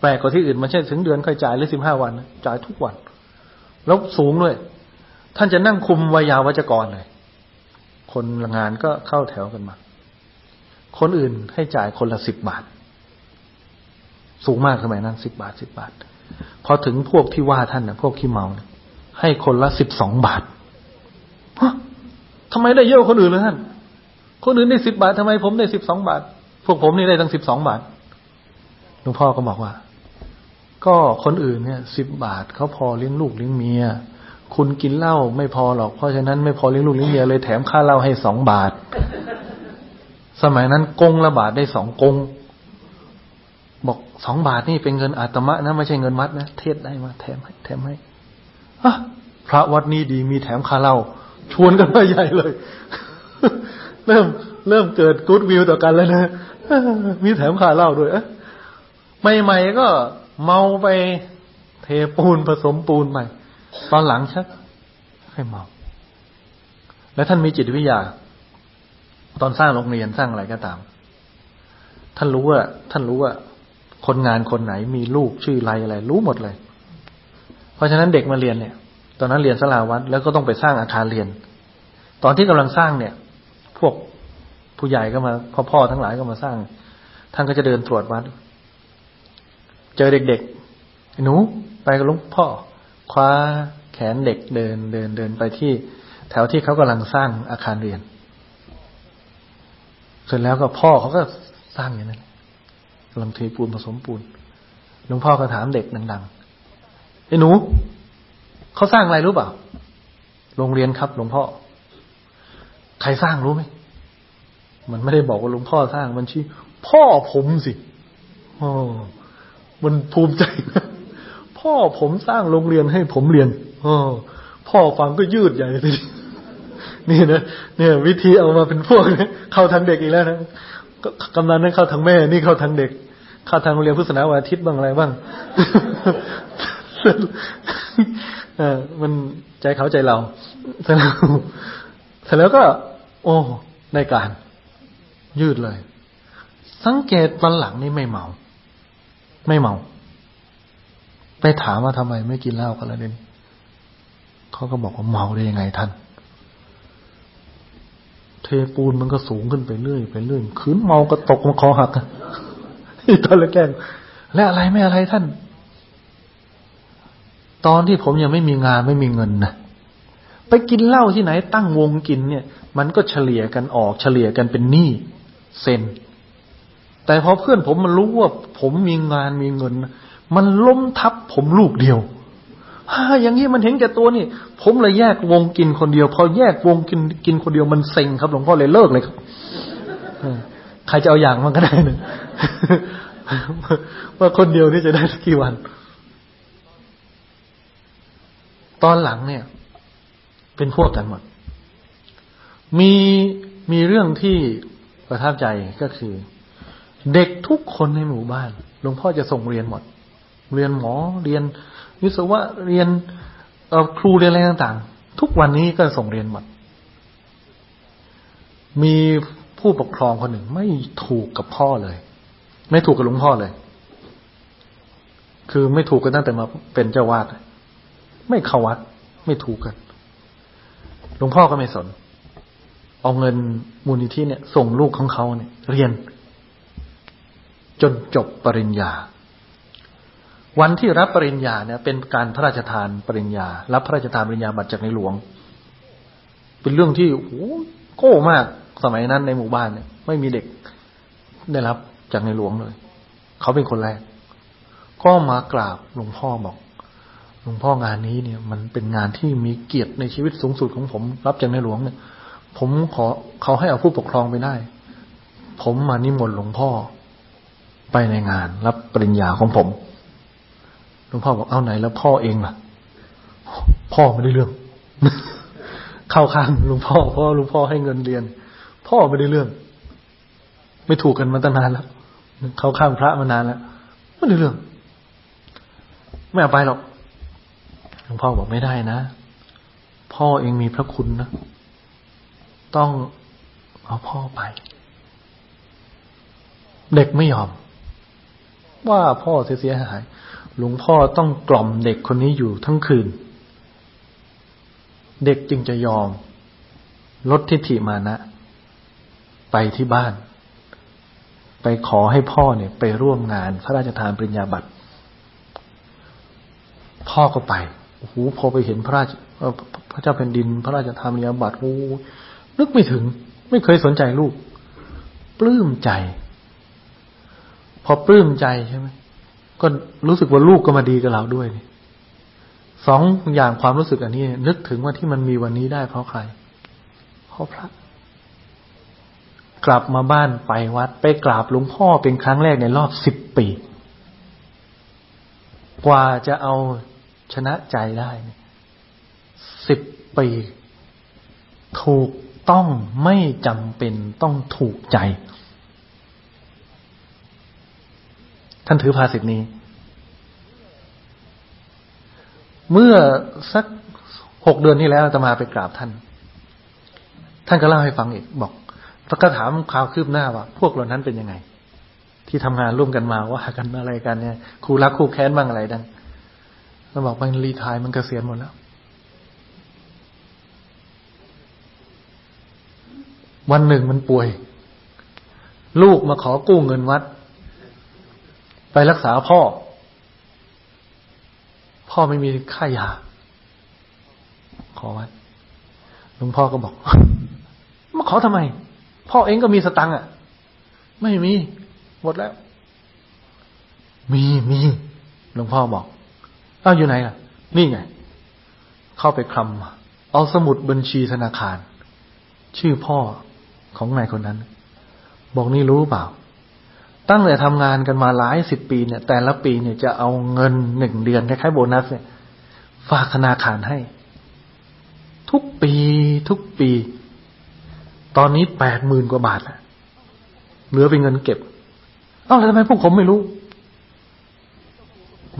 Speaker 1: แปลกกว่าที่อื่นมันใช่ถึงเดือนค่อยจ่ายหรือสิบห้าวัน จ่ายทุกวัน แล้วสูงด้วย ท่านจะนั่งคุมวายาวัจกรเลย คนงานก็เข้าแถวกันมา คนอื่นให้จ่ายคนละสิบบาท สูงมากสมัยนั้นสิบบาทสิบบาท พอถึงพวกที่ว่าท่านนะพวกขี้เมาให้คนละสิบสองบาททำไมได้เยอะคนอื่นเลยท่าน คนอื่นได้สิบบาททำไมผมได้สิบสองบาท พวกผมนี่ได้ตั้งสิบสองบาทหลวงพ่อก็บอกว่า ก็คนอื่นเนี่ยสิบบาทเขาพอเลี้ยงลูกเลี้ยงเมีย คุณกินเหล้าไม่พอหรอกเพราะฉะนั้นไม่พอเลี้ยงลูกเลี้ยงเมียเลยแถมค่าเหล้าให้สองบาท สมัยนั้นกงละบาทได้สองกง บอกสองบาทนี่เป็นเงินอาตมะนะไม่ใช่เงินวัดนะเทศได้มาแถมให้แถมให้พระวัดนี้ดีมีแถมคาเหล้าชวนกันมาใหญ่เลย เริ่มเริ่มเกิดกู๊ดวิวต่อกันแล้วนะ มีแถมคาเหล้าด้วยเอะใหม่ๆก็เมาไปเทปูนผสมปูนใหม่ ตอนหลังชักให้เมา แล้วท่านมีจิตวิทยา ตอนสร้างโรงเรียนสร้างอะไรก็ตาม ท่านรู้ว่า ท่านรู้ว่า คนงานคนไหนมีลูกชื่ออะไรอะไร รู้หมดเลย เพราะฉะนั้นเด็กมาเรียนเนี่ย ตอนนั้นเรียนสลาวัดแล้วก็ต้องไปสร้างอาคารเรียน ตอนที่กำลังสร้างเนี่ย พวก ผู้ใหญ่ก็มาพ่อพ่อทั้งหลายก็มาสร้าง ท่านก็จะเดินตรวจวัด เจอเด็กๆหนูไปกับลุงพ่อ คว้าแขนเด็กเดินเดินเดินไปที่ แถวที่เขากำลังสร้างอาคารเรียน เสร็จแล้วก็พ่อเขาก็สร้างอย่างนั้นกำลังเทปูนผสมปูนหลวงพ่อก็ถามเด็กดังๆไอ้หนูเขาสร้างอะไรรู้เปล่า โรงเรียนครับหลวงพ่อ ใครสร้างรู้ไหม มันไม่ได้บอกว่าหลวงพ่อสร้าง มันชื่อพ่อผมสิโอ้มันภูมิใจพ่อผมสร้างโรงเรียนให้ผมเรียนอ๋อพ่อฟังก็ยืดใหญ่เลยนี่นะเนี่ย วิธีเอามาเป็นพวกนี้เข้าทางเด็กอีกแล้วนะกำนันนั้นเข้าทางแม่ นี่เข้าทางเด็ก เข้าทางโรงเรียนพุทธศาสนาวันอาทิตย์บ้างอะไรบ้างเออมันใจเขาใจเราเสร็จแล้วเสร็จแล้วก็ โอ้ในการ ยืดเลย สังเกตวันหลังนี่ไม่เมา ไม่เมา ไปถามว่าทำไมไม่กินเหล้ากันแล้วเนี่ยเขาก็บอกว่าเมาได้ยังไงท่าน เทปูนมันก็สูงขึ้นไปเรื่อยไปเรื่อยขืนเมาก็ตกมาคอหักตอนละแกงและอะไรไม่อะไรท่าน ตอนที่ผมยังไม่มีงานไม่มีเงินนะไปกินเหล้าที่ไหนตั้งวงกินเนี่ย มันก็เฉลี่ยกันออก เฉลี่ยกันเป็นหนี้ เซนแต่พอเพื่อนผมมันรู้ว่า ผมมีงานมีเงิน มันล้มทับผมลูกเดียวฮ่าอย่างนี้มันเห็นแก่ตัวนี่ ผมเลยแยกวงกินคนเดียว พอแยกวงกินกินคนเดียวมันเซ็งครับหลวงพ่อเลยเลิกเลยครับใครจะเอาอย่างมันก็ได้หนึ่งว่าคนเดียวนี่จะได้กี่วัน ตอนหลังเนี่ย เป็นพวกกันหมด มีมีเรื่องที่ ประทับใจก็คือ เด็กทุกคนในหมู่บ้านหลวงพ่อจะส่งเรียนหมด เรียนหมอเรียนวิศวะเรียนครูเรียนอะไรต่างๆ ทุกวันนี้ก็ส่งเรียนหมด มีผู้ปกครองคนหนึ่งไม่ถูกกับพ่อเลย ไม่ถูกกับหลวงพ่อเลย คือไม่ถูกกันตั้งแต่มาเป็นเจ้าวาดไม่เข้าวัด ไม่ถูกกัน หลวงพ่อก็ไม่สน เอาเงินมูลนิธิเนี่ย ส่งลูกของเขาเนี่ย เรียน จนจบปริญญา วันที่รับปริญญาเนี่ย เป็นการพระราชทานปริญญา รับพระราชทานปริญญาบัตรจากในหลวง เป็นเรื่องที่โอ้โก้มากสมัยนั้นในหมู่บ้านเนี่ย ไม่มีเด็กได้รับจากในหลวงเลย เขาเป็นคนแรก ก็มากราบหลวงพ่อบอกหลวงพ่องานนี้เนี่ย มันเป็นงานที่มีเกียรติในชีวิตสูงสุดของผม รับจากในหลวงเนี่ย ผมขอเขาให้เอาผู้ปกครองไปได้ ผมมานิมนต์หลวงพ่อ ไปในงาน รับปริญญาของผม หลวงพ่อบอกเอาไหนแล้วพ่อเองล่ะ พ่อไม่ได้เรื่อง เข้าข้างหลวงพ่อเพราะหลวงพ่อให้เงินเรียน พ่อไม่ได้เรื่อง ไม่ถูกกันมาตั้งนานแล้วเข้าข้างพระมานานแล้วไม่ได้เรื่อง ไม่เอาไปหรอกหลวงพ่อบอกไม่ได้นะ พ่อเองมีพระคุณนะ ต้องเอาพ่อไป เด็กไม่ยอม ว่าพ่อเสียหาย หลวงพ่อต้องกล่อมเด็กคนนี้อยู่ทั้งคืน เด็กจึงจะยอม ลดทิฏฐิมานะ ไปที่บ้าน ไปขอให้พ่อเนี่ย ไปร่วมงานพระราชทานปริญญาบัตรพ่อก็ไปโอ้โหพอไปเห็นพระราชพระเจ้าแผ่นดิน พระราชทานปริญญาบัตรโอ้ นึกไม่ถึง ไม่เคยสนใจลูก ปลื้มใจ พอปลื้มใจใช่ไหมก็รู้สึกว่าลูกก็มาดีกับเราด้วยนี่สองอย่างความรู้สึกอันนี้ นึกถึงว่าที่มันมีวันนี้ได้เพราะใคร เพราะพระ กลับมาบ้านไปวัด ไปกราบหลวงพ่อเป็นครั้งแรกในรอบสิบปี กว่าจะเอาชนะใจได้สิบปี ถูก ต้องไม่จำเป็นต้องถูกใจ ท่านถือภาษิตนี้ เมื่อสักหกเดือนที่แล้วจะมาไปกราบท่าน ท่านก็เล่าให้ฟังอีกบอกแล้วก็ถามข่าวคืบหน้าว่า พวกเหล่านั้นเป็นยังไง ที่ทำงานร่วมกันมาว่ากันอะไรกันเนี่ยคู่รักคู่แค้นบ้างอะไรดังแล้วบอกมันรีทายมันเกษียณหมดแล้ว วันหนึ่งมันป่วย ลูกมาขอกู้เงินวัด ไปรักษาพ่อ พ่อไม่มีค่ายา ขอวัดหลวงพ่อก็บอกมาขอทำไม พ่อเองก็มีสตังค์อะ ไม่มี หมดแล้ว มีมีหลวงพ่อบอกเอ้าอยู่ไหนล่ะ นี่ไง เข้าไปคลำเอาสมุดบัญชีธนาคาร ชื่อพ่อ ของนายคนนั้น บอกนี่รู้เปล่า ตั้งแต่ทำงานกันมาหลายสิบปีเนี่ย แต่ละปีเนี่ยจะเอาเงินหนึ่งเดือนคล้ายๆโบนัสเนี่ย ฝากธนาคารให้ ทุกปีทุกปี ตอนนี้แปดหมื่นกว่าบาทแล้วเหลือเป็นเงินเก็บ เอ้าแล้วทำไมพวกผมไม่รู้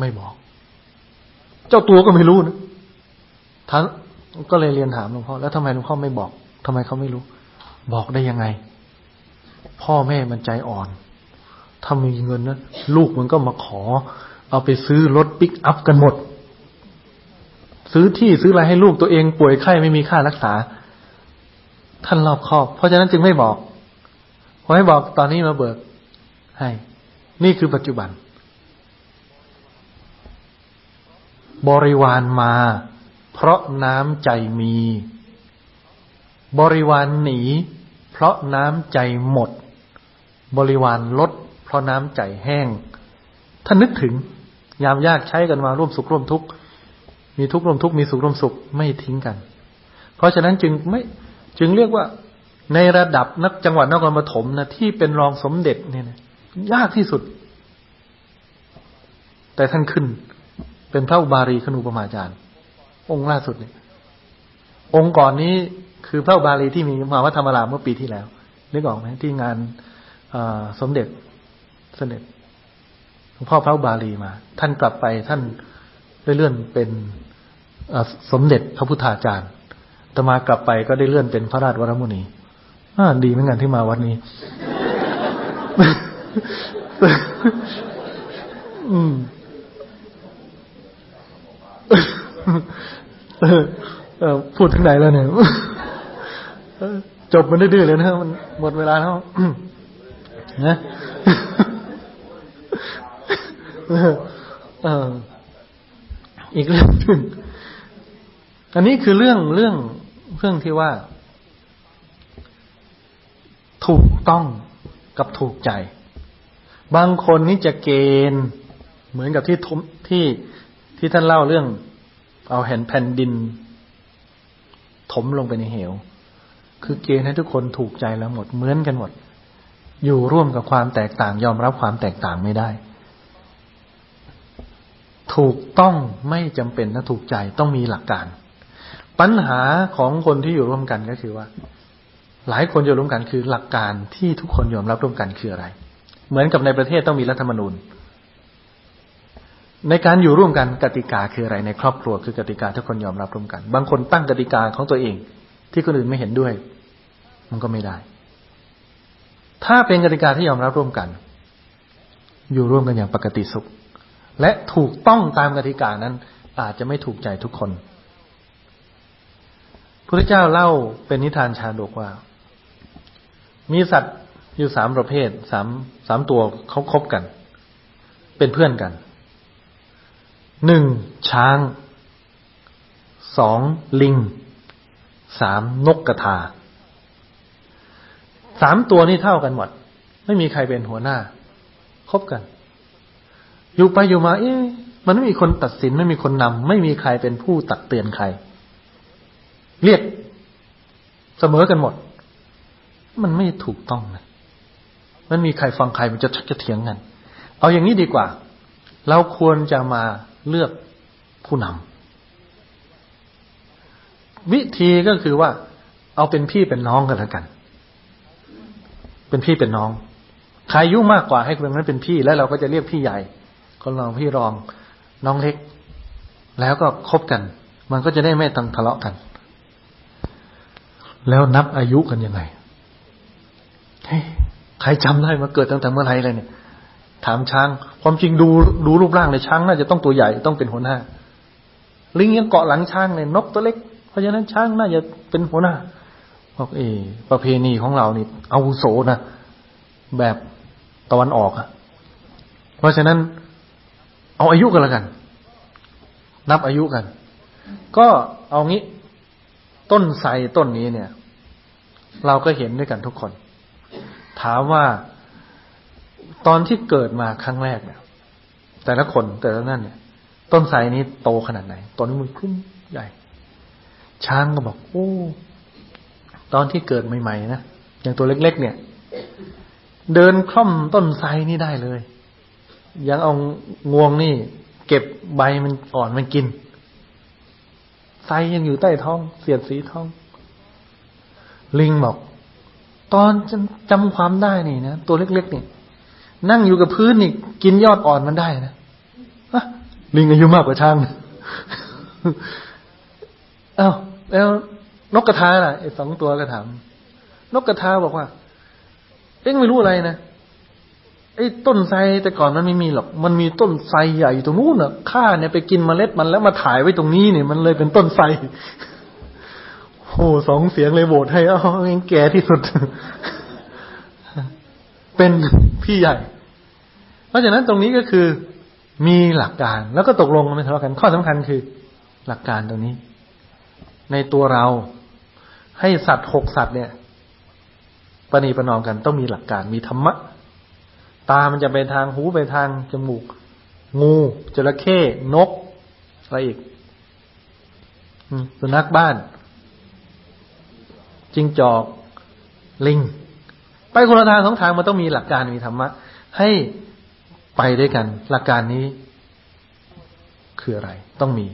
Speaker 1: ไม่บอก เจ้าตัวก็ไม่รู้นะท่านก็เลยเรียนถามหลวงพ่อแล้วทำไมหลวงพ่อไม่บอกทำไมเขาไม่รู้ บอกได้ยังไง พ่อแม่มันใจอ่อน ถ้ามีเงินนะลูกมันก็มาขอ เอาไปซื้อรถปิกอัพกันหมด ซื้อที่ซื้ออะไรให้ลูกตัวเองป่วยไข้ไม่มีค่ารักษา ท่านรอบคอบ เพราะฉะนั้นจึงไม่บอกพอให้บอกตอนนี้มาเบิก ให้ นี่คือปัจจุบัน บริวารมา เพราะน้ำใจมี บริวารหนี เพราะน้ำใจหมด บริวารลด เพราะน้ำใจแห้งท่านนึกถึง ยามยากใช้กันมาร่วมสุขร่วมทุกข์มีทุกข์ร่วมทุกข์มีสุขร่วมสุขไม่ทิ้งกัน เพราะฉะนั้นจึงไม่จึงเรียกว่าในระดับนักจังหวัดนครปฐมนะที่เป็นรองสมเด็จเนี่ยนะยากที่สุด แต่ท่านขึ้น เป็นพระอุบารีขณูปมาจารย์ องค์ล่าสุดเนี่ยองค์ก่อนนี้ คือพระบาลีที่มีมาวัฒธรรมรามเมื่อปีที่แล้ว นึกออกไหมที่งานสมเด็จเสด็จหลวงพ่อพระบาลีมา ท่านกลับไปท่านได้เลื่อนเป็นสมเด็จพระพุทธาจารย์ตมากลับไปก็ได้เลื่อนเป็นพระราชวรมุนีอดีเหมือนกันที่มาวัดนี้ อืมพูดถึงไหนแล้วเนี่ย จบมันดื้อเลยนะมันหมดเวลาแล้วนะอีกเรื่องหนึ่งอันนี้คือเรื่องเรื่องเรื่องที่ว่า ถูกต้องกับถูกใจ บางคนนี่จะเกณฑ์เหมือนกับที่ทที่ที่ท่านเล่าเรื่อง เอาแผ่นแผ่นดิน ถมลงไปในเหว คือเกณฑ์ให้ทุกคนถูกใจแล้วหมดเหมือนกันหมด อยู่ร่วมกับความแตกต่างยอมรับความแตกต่างไม่ได้ ถูกต้องไม่จำเป็นนะถูกใจต้องมีหลักการ ปัญหาของคนที่อยู่ร่วมกันก็คือว่า หลายคนอยู่ร่วมกันคือหลักการที่ทุกคนยอมรับร่วมกันคืออะไร เหมือนกับในประเทศต้องมีรัฐธรรมนูญในการอยู่ร่วมกันกติกาคืออะไรในครอบครัวคือกติกาทุกคนยอมรับร่วมกัน บางคนตั้งกติกาของตัวเอง ที่คนอื่นไม่เห็นด้วย มันก็ไม่ได้ ถ้าเป็นกติกาที่ยอมรับร่วมกัน อยู่ร่วมกันอย่างปกติสุข และถูกต้องตามกติกานั้น อาจจะไม่ถูกใจทุกคนพระเจ้าเล่าเป็นนิทานชาดกว่า มีสัตว์อยู่สามประเภทสามสามตัวเขาคบกัน เป็นเพื่อนกันหนึ่งช้างสองลิงสามนกกระทา สามตัวนี้เท่ากันหมด ไม่มีใครเป็นหัวหน้าคบกัน อยู่ไปอยู่มา เอ๊ะมันไม่มีคนตัดสินไม่มีคนนำไม่มีใครเป็นผู้ตักเตือนใคร เรียกเสมอกันหมด มันไม่ถูกต้องนะมันมีใครฟังใครมันจะชักจะเถียงกัน เอาอย่างนี้ดีกว่า เราควรจะมาเลือกผู้นำวิธีก็คือว่า เอาเป็นพี่เป็นน้องกันแล้วกัน เป็นพี่เป็นน้อง ใครยุ่งมากกว่าให้คนนั้นเป็นพี่ แล้วเราก็จะเรียกพี่ใหญ่ คนรองพี่รอง น้องเล็ก แล้วก็คบกัน มันก็จะได้ไม่ต้องทะเลาะกัน แล้วนับอายุกันยังไงเฮ้ใครจำได้มาเกิดตั้งแต่เมื่อไหร่เลยเนี่ย ถามช้าง ความจริงดูดูรูปร่างเลยช้างน่าจะต้องตัวใหญ่ต้องเป็นหัวหน้า ลิงยังเกาะหลังช้างเลยนกตัวเล็ก เพราะฉะนั้นช้างน่าจะเป็นหัวหน้า บอกเอประเพณีของเรานี่เอาโสนะแบบตะวันออกอะเพราะฉะนั้น เอาอายุกันแล้วกัน นับอายุกัน ก็เอางี้ ต้นไทรต้นนี้เนี่ย เราก็เห็นด้วยกันทุกคน ถามว่าตอนที่เกิดมาครั้งแรกเนี่ย แต่ละคนแต่ละนั่นเนี่ย ต้นไทรนี้โตขนาดไหนต้นมันคุ้มใหญ่ ช้างก็บอก โอ้ ตอนที่เกิดใหม่ๆนะอย่างตัวเล็ก ๆ เนี่ย เดินคล่อมต้นไทรนี่ได้เลย ยังเอางวงนี่ เก็บใบมันอ่อนมันกินไทรยังอยู่ใต้ท้อง เสียดสีท้อง ลิงบอก ตอนจำความได้นี่นะตัวเล็กๆนี่นั่งอยู่กับพื้นนี่ กินยอดอ่อนมันได้นะลิงอายุมากกว่าช้างเอ้าแล้ว นกกระทาล่ะไอ้สองตัวก็ถาม นกกระทาบอกว่า เอ็งไม่รู้อะไรนะไอ้ต้นไทรแต่ก่อนมันไม่มีหรอก มันมีต้นไทรใหญ่ตรงนู้นน่ะข้าเนี่ยไปกินมเมล็ดมันแล้วมาถ่ายไว้ตรงนี้เนี่ยมันเลยเป็นต้นไทรโอ้สองเสียงเลยโหวตให้เอาเองแก่ที่สุด เป็นพี่ใหญ่ เพราะฉะนั้นตรงนี้ก็คือมีหลักการแล้วก็ตกลงกันไม่ทะเลาะกันข้อสำคัญคือ หลักการตรงนี้ ในตัวเรา ให้สัตว์หกสัตว์เนี่ยปณีประนอมกันต้องมีหลักการมีธรรมะ ตามันจะไปทางหูไปทางจมูก งูจระเข้นก อะไรอีกสุนัขบ้าน จิงจอก ลิง ไปคนละทางสองทางมันต้องมีหลักการมีธรรมะ ให้ไปด้วยกัน หลักการนี้ คืออะไร ต้องมี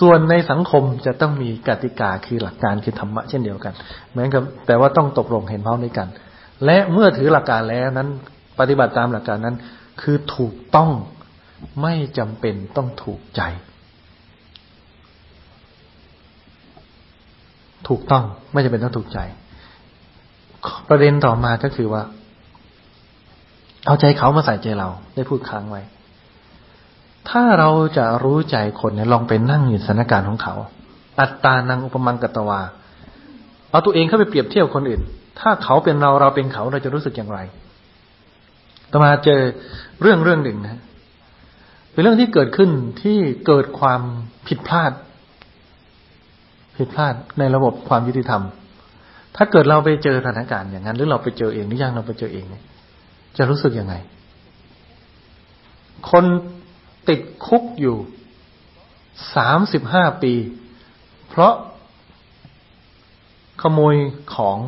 Speaker 1: ส่วนในสังคมจะต้องมีกติกาคือหลักการคือธรรมะเช่นเดียวกัน เหมือนกับแต่ว่าต้องตกลงเห็นพ้องด้วยกัน และเมื่อถือหลักการแล้วนั้น ปฏิบัติตามหลักการนั้น คือถูกต้องไม่จำเป็นต้องถูกใจ ถูกต้องไม่จำเป็นต้องถูกใจ ประเด็นต่อมาก็คือว่า เอาใจเขามาใส่ใจเราได้พูดค้างไว้ ถ้าเราจะรู้ใจคนเนี่ยลองไปนั่งอยู่สถานการณ์ของเขา อัตตานังอุปมังกตวา เอาตัวเองเข้าไปเปรียบเทียบคนอื่น ถ้าเขาเป็นเราเราเป็นเขาเราจะรู้สึกอย่างไรต่อมาเจอเรื่องเรื่องหนึ่งนะ เป็นเรื่องที่เกิดขึ้นที่เกิดความผิดพลาด ผิดพลาดในระบบความยุติธรรม ถ้าเกิดเราไปเจอสถานการณ์อย่างนั้น หรือเราไปเจอเองหรือยังเราไปเจอเองเนี่ยจะรู้สึกยังไง คน ติดคุกอยู่สามสิบห้าปี เพราะขโมยของ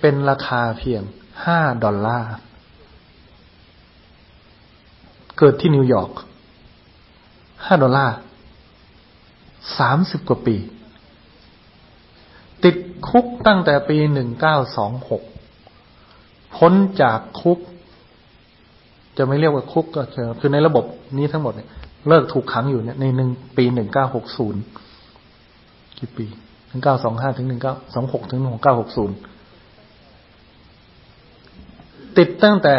Speaker 1: เป็นราคาเพียงห้าดอลลาร์ เกิดที่นิวยอร์กห้าดอลลาร์สามสิบกว่าปี ติดคุกตั้งแต่ปีหนึ่งเก้าสองหกพ้นจากคุก จะไม่เรียกว่าคุกก็เจอคือในระบบนี้ทั้งหมดเนี่ยเลิกถูกขังอยู่เนี่ยในหนึ่งปีหนึ่งเก้าหกศูนย์กี่ปีหนึ่งเก้าสองห้าถึงหนึ่งเก้าสองหกถึงหนึ่งเก้าหกศูนย์ติดตั้งแต่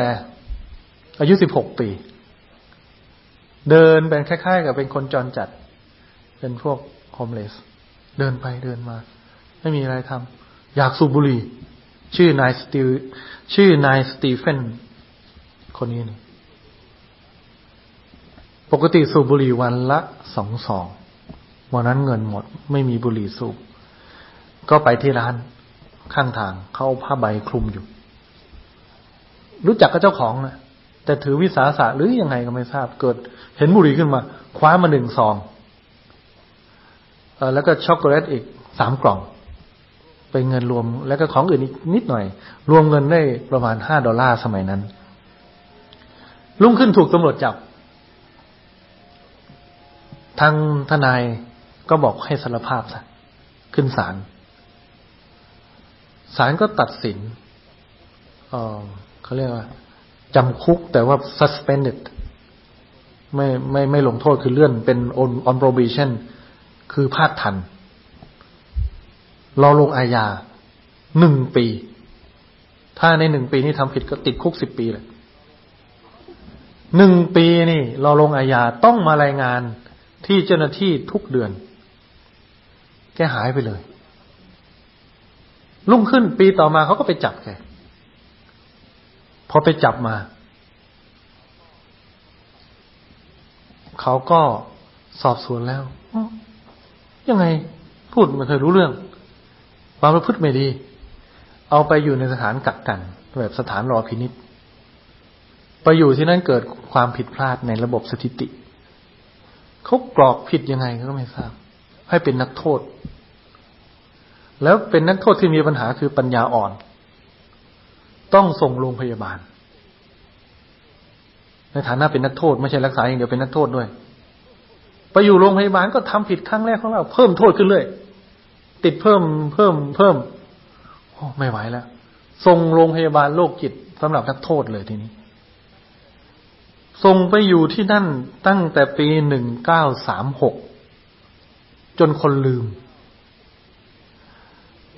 Speaker 1: อายุสิบหกปี เดินเป็นคล้ายๆ กับเป็นคนจรจัด เป็นพวกโฮมเลส เดินไปเดินมา ไม่มีอะไรทำอยากสูบบุหรี่ชื่อนายสตีชื่อนายสตีเฟนคนนี้นี่ ปกติสูบบุหรี่วันละสองสองวันนั้นเงินหมด ไม่มีบุหรี่สูบ ก็ไปที่ร้านข้างทางเขาผ้าใบคลุมอยู่ รู้จักกับเจ้าของนะแต่ถือวิสาสะหรือยังไงก็ไม่ทราบ เกิด เห็นบุหรี่ขึ้นมา คว้ามาหนึ่งซองอแล้วก็ช็อกโกแลตอีกสามกล่อง เป็นเงินรวม แล้วก็ของอื่นอีกนิดหน่อย รวมเงินได้ประมาณห้าดอลลาร์สมัยนั้น ลุงขึ้นถูกตำรวจจับ ทางทนายก็บอกให้สารภาพซะขึ้นศาลศาลก็ตัดสินเขาเรียกว่าจำคุกแต่ว่า suspended ไม่ไม่ไม่ลงโทษคือเลื่อนเป็น on on probation คือภาคทันรอลงอาญาหนึ่งปี ถ้าในหนึ่งปีนี้ทำผิดก็ติดคุกสิบปีเลยหนึ่งปีนี่รอลงอาญาต้องมารายงาน ที่เจ้าหน้าที่ทุกเดือน แกหายไปเลย ลุ่งขึ้นปีต่อมาเขาก็ไปจับแก พอไปจับมา เขาก็สอบสวนแล้ว ยังไง พูดไม่เคยรู้เรื่อง ความประพฤติไม่ดี เอาไปอยู่ในสถานกักกัน แบบสถานรอพินิษไปอยู่ที่นั่นเกิดความผิดพลาดในระบบสถิติ เขากรอกผิดยังไงก็ไม่ทราบ ให้เป็นนักโทษ แล้วเป็นนักโทษที่มีปัญหาคือปัญญาอ่อน ต้องส่งโรงพยาบาล ในฐานะเป็นนักโทษ ไม่ใช่รักษาอย่างเดียวเป็นนักโทษด้วย ไปอยู่โรงพยาบาลก็ทำผิดครั้งแรกของเรา เพิ่มโทษขึ้นเรื่อยติดเพิ่มเพิ่มเพิ่มโอ้ไม่ไหวแล้วส่งโรงพยาบาลโรคจิตสำหรับนักโทษเลยทีนี้ ส่งไปอยู่ที่นั่นตั้งแต่ปีหนึ่งเก้าสามหกจนคนลืม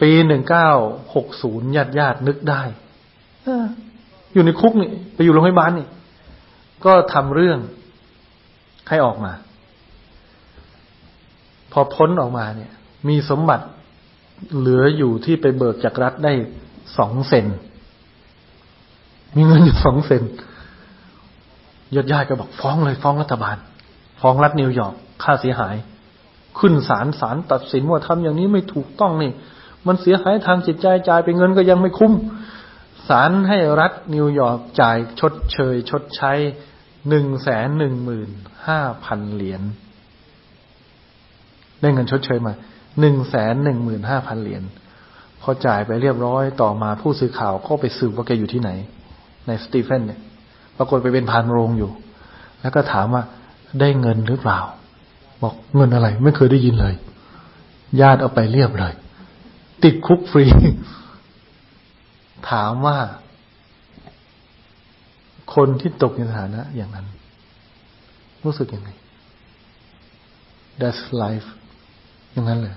Speaker 1: ปีหนึ่งเก้าหกศูนย์ญาติญาตินึกได้อยู่ในคุกนี่ ไปอยู่โรงพยาบาลนี่ ก็ทำเรื่องให้ออกมา พอพ้นออกมาเนี่ย มีสมบัติเหลืออยู่ที่ไปเบิกจากรัฐได้สองเซนมีเงินอยู่สองเซน ญาติญาติก็บอกฟ้องเลยฟ้องรัฐบาล ฟ้องรัฐนิวยอร์กค่าเสียหาย ขึ้นศาลศาลตัดสินว่าทำอย่างนี้ไม่ถูกต้องนี่ มันเสียหายทางจิตใจจ่ายไปเงินก็ยังไม่คุ้มศาลให้รัฐนิวยอร์กจ่ายชดเชย ชดใช้หนึ่งแสนหนึ่งหมื่นห้าพันเหรียญได้เงินชดเชยมาหนึ่งแสนหนึ่งหมื่นห้าพันเหรียญพอจ่ายไปเรียบร้อยต่อมาผู้สื่อข่าวก็ไปสืบว่าแกอยู่ที่ไหน ในสตีเฟนเนี่ย ปรากฏไปเป็นพานโรงอยู่ แล้วก็ถามว่าได้เงินหรือเปล่า บอกเงินอะไร ไม่เคยได้ยินเลย ญาติเอาไปเรียบเลย ติดคุกฟรี ถามว่า คนที่ตกในฐานะอย่างนั้น รู้สึกยังไง That's life อย่างนั้นเลย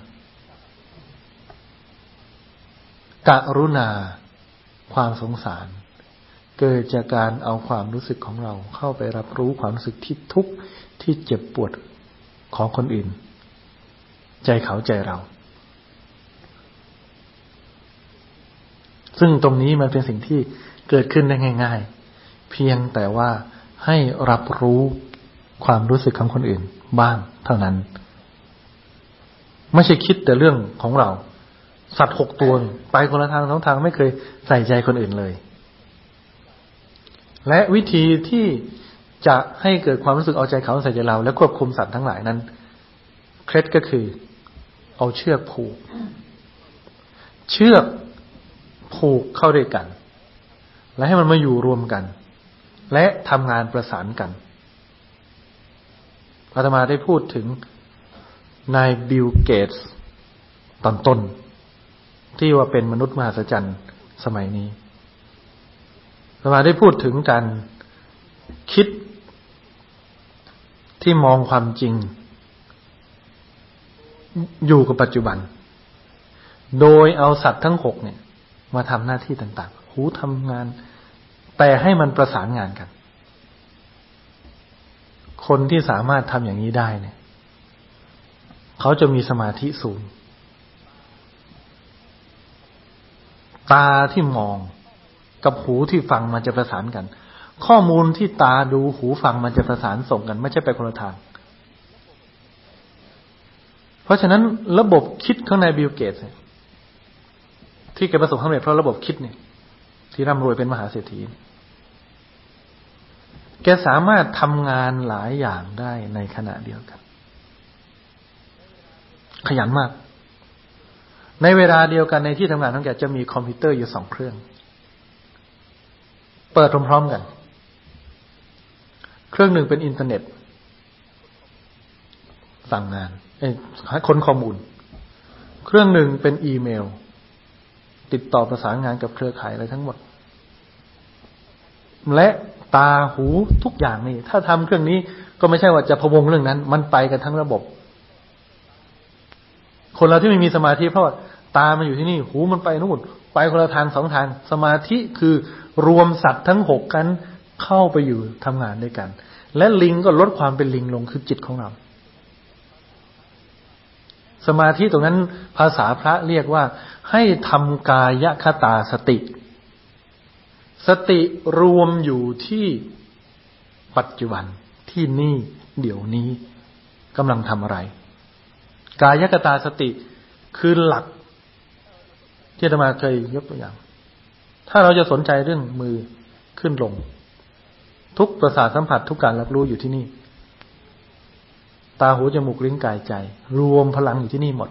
Speaker 1: กรุณาความสงสาร เกิดจากการเอาความรู้สึกของเราเข้าไปรับรู้ความรู้สึกที่ทุกข์ที่เจ็บปวดของคนอื่น ใจเขาใจเรา ซึ่งตรงนี้มันเป็นสิ่งที่เกิดขึ้นได้ง่าย ๆ เพียงแต่ว่าให้รับรู้ความรู้สึกของคนอื่นบ้างเท่านั้น ไม่ใช่คิดแต่เรื่องของเรา สัตว์หกตัวไปคนละทางสองทางไม่เคยใส่ใจคนอื่นเลย และวิธีที่จะให้เกิดความรู้สึกเอาใจเขาใส่ใจเรา และควบคุมสัตว์ทั้งหลายนั้น เคล็ดก็คือ เอาเชือกผูก เชือกผูกเข้าด้วยกัน และให้มันมาอยู่รวมกัน และทำงานประสานกันอาตมาได้พูดถึงนายบิลเกตส์ตอนต้น ที่ว่าเป็นมนุษย์มหัศจรรย์สมัยนี้ อามาได้พูดถึงการคิดที่มองความจริง อยู่กับปัจจุบัน โดยเอาสัตว์ทั้งหกเนี่ย มาทำหน้าที่ต่างๆ หูทำงาน แต่ให้มันประสานงานกัน คนที่สามารถทำอย่างนี้ได้เนี่ย เขาจะมีสมาธิสูง ตาที่มอง กับหูที่ฟังมันจะประสานกัน ข้อมูลที่ตาดูหูฟังมันจะประสานส่งกัน ไม่ใช่ไปคนละทาง เพราะฉะนั้นระบบคิดข้างในบิลเกตที่แกประสบความสำเร็จเพราะระบบคิดเนี่ย ที่ร่ำรวยเป็นมหาเศรษฐีแกสามารถทำงานหลายอย่างได้ในขณะเดียวกัน ขยันมาก ในเวลาเดียวกันในที่ทำงานของแกจะมีคอมพิวเตอร์อยู่สองเครื่อง เปิดพร้อมๆกัน เครื่องหนึ่งเป็นอินเทอร์เน็ต สั่งงานค้นข้อมูล เครื่องหนึ่งเป็นอีเมล ติดต่อประสานงานกับเครือข่ายอะไรทั้งหมด และตาหูทุกอย่างนี่ ถ้าทำเครื่องนี้ก็ไม่ใช่ว่าจะพวงเรื่องนั้น มันไปกันทั้งระบบ คนเราที่ไม่มีสมาธิเพราะว่า ตามันอยู่ที่นี่ หูมันไปนู่นไปคนละทางสองทาง สมาธิคือรวมสัตว์ทั้งหกกันเข้าไปอยู่ทำงานด้วยกัน และลิงก็ลดความเป็นลิงลงคือจิตของเรา สมาธิตรงนั้นภาษาพระเรียกว่า ให้ทำกายคตาสติ สติรวมอยู่ที่ปัจจุบันที่นี่เดี๋ยวนี้กำลังทำอะไร กายกตาสติคือหลัก ที่ธรรมาเคยยกตัวอย่าง ถ้าเราจะสนใจเรื่องมือขึ้นลง ทุกประสาทสัมผัสทุกการรับรู้อยู่ที่นี่ ตาหูจมูกลิ้นกายใจ รวมพลังอยู่ที่นี่หมด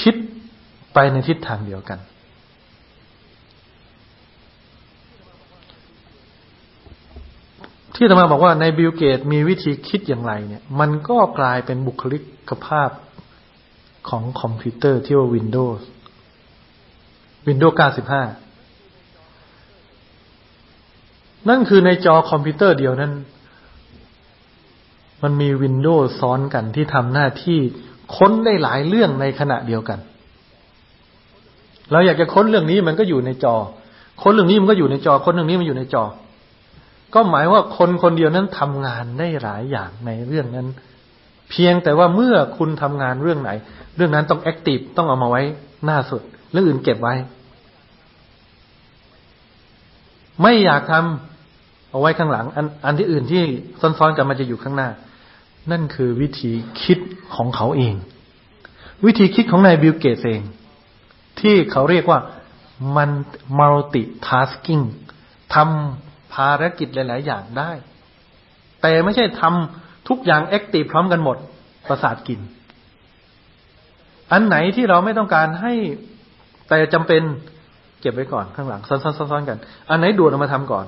Speaker 1: คิดไปในทิศทางเดียวกัน ที่อาตมาบอกว่าใน Bill Gates มีวิธีคิดอย่างไรเนี่ย มันก็กลายเป็นบุคลิก ภาพของคอมพิวเตอร์ที่ว่า Windows Windows 95 นั่นคือในจอคอมพิวเตอร์เดียวนั้น มันมี window ซ้อนกันที่ทำหน้าที่ค้นได้หลายเรื่องในขณะเดียวกัน เราอยากจะค้นเรื่องนี้มันก็อยู่ในจอ ค้นเรื่องนี้มันก็อยู่ในจอ ค้นเรื่องนี้มันอยู่ในจอ ก็หมายว่าคนคนเดียวนั้นทำงานได้หลายอย่างในเรื่องนั้น เพียงแต่ว่าเมื่อคุณทำงานเรื่องไหน เรื่องนั้นต้อง active ต้องเอามาไว้หน้าสุดเรื่องอื่นเก็บไว้ ไม่อยากทำเอาไว้ข้างหลัง อันอันที่อื่นที่ซ้อนๆกันมันจะอยู่ข้างหน้า นั่นคือวิธีคิดของเขาเอง วิธีคิดของนาย Bill Gates เอง ที่เขาเรียกว่ามัน multitasking ทำภารกิจหลาย ๆ อย่างได้ แต่ไม่ใช่ทำ ทุกอย่างแอคทีฟพร้อมกันหมด ประสาทกิน อันไหนที่เราไม่ต้องการให้แต่จำเป็นเก็บไว้ก่อนข้างหลังซ้อนๆๆกัน อันไหนด่วนเอามาทำก่อน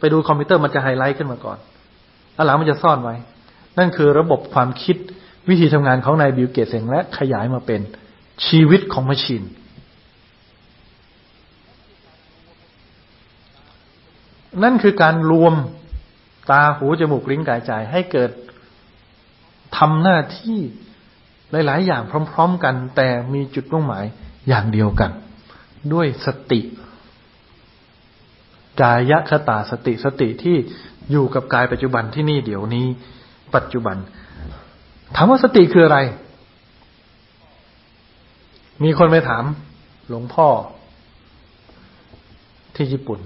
Speaker 1: ไปดูคอมพิวเตอร์มันจะไฮไลท์ขึ้นมาก่อนอันหลังมันจะซ่อนไว้ นั่นคือระบบความคิดวิธีทำงานของนาย Bill Gates เองและขยายมาเป็นชีวิตของ machine นั่นคือการรวม ตาหูจมูกลิ้นกายใจให้เกิดทำหน้าที่หลาย ๆ อย่างพร้อม ๆ กัน แต่มีจุดมุ่งหมายอย่างเดียวกัน ด้วยสติกายคตาสติสติที่อยู่กับกายปัจจุบันที่นี่เดี๋ยวนี้ ปัจจุบันถามว่าสติคืออะไร มีคนไปถาม หลวงพ่อที่ญี่ปุ่น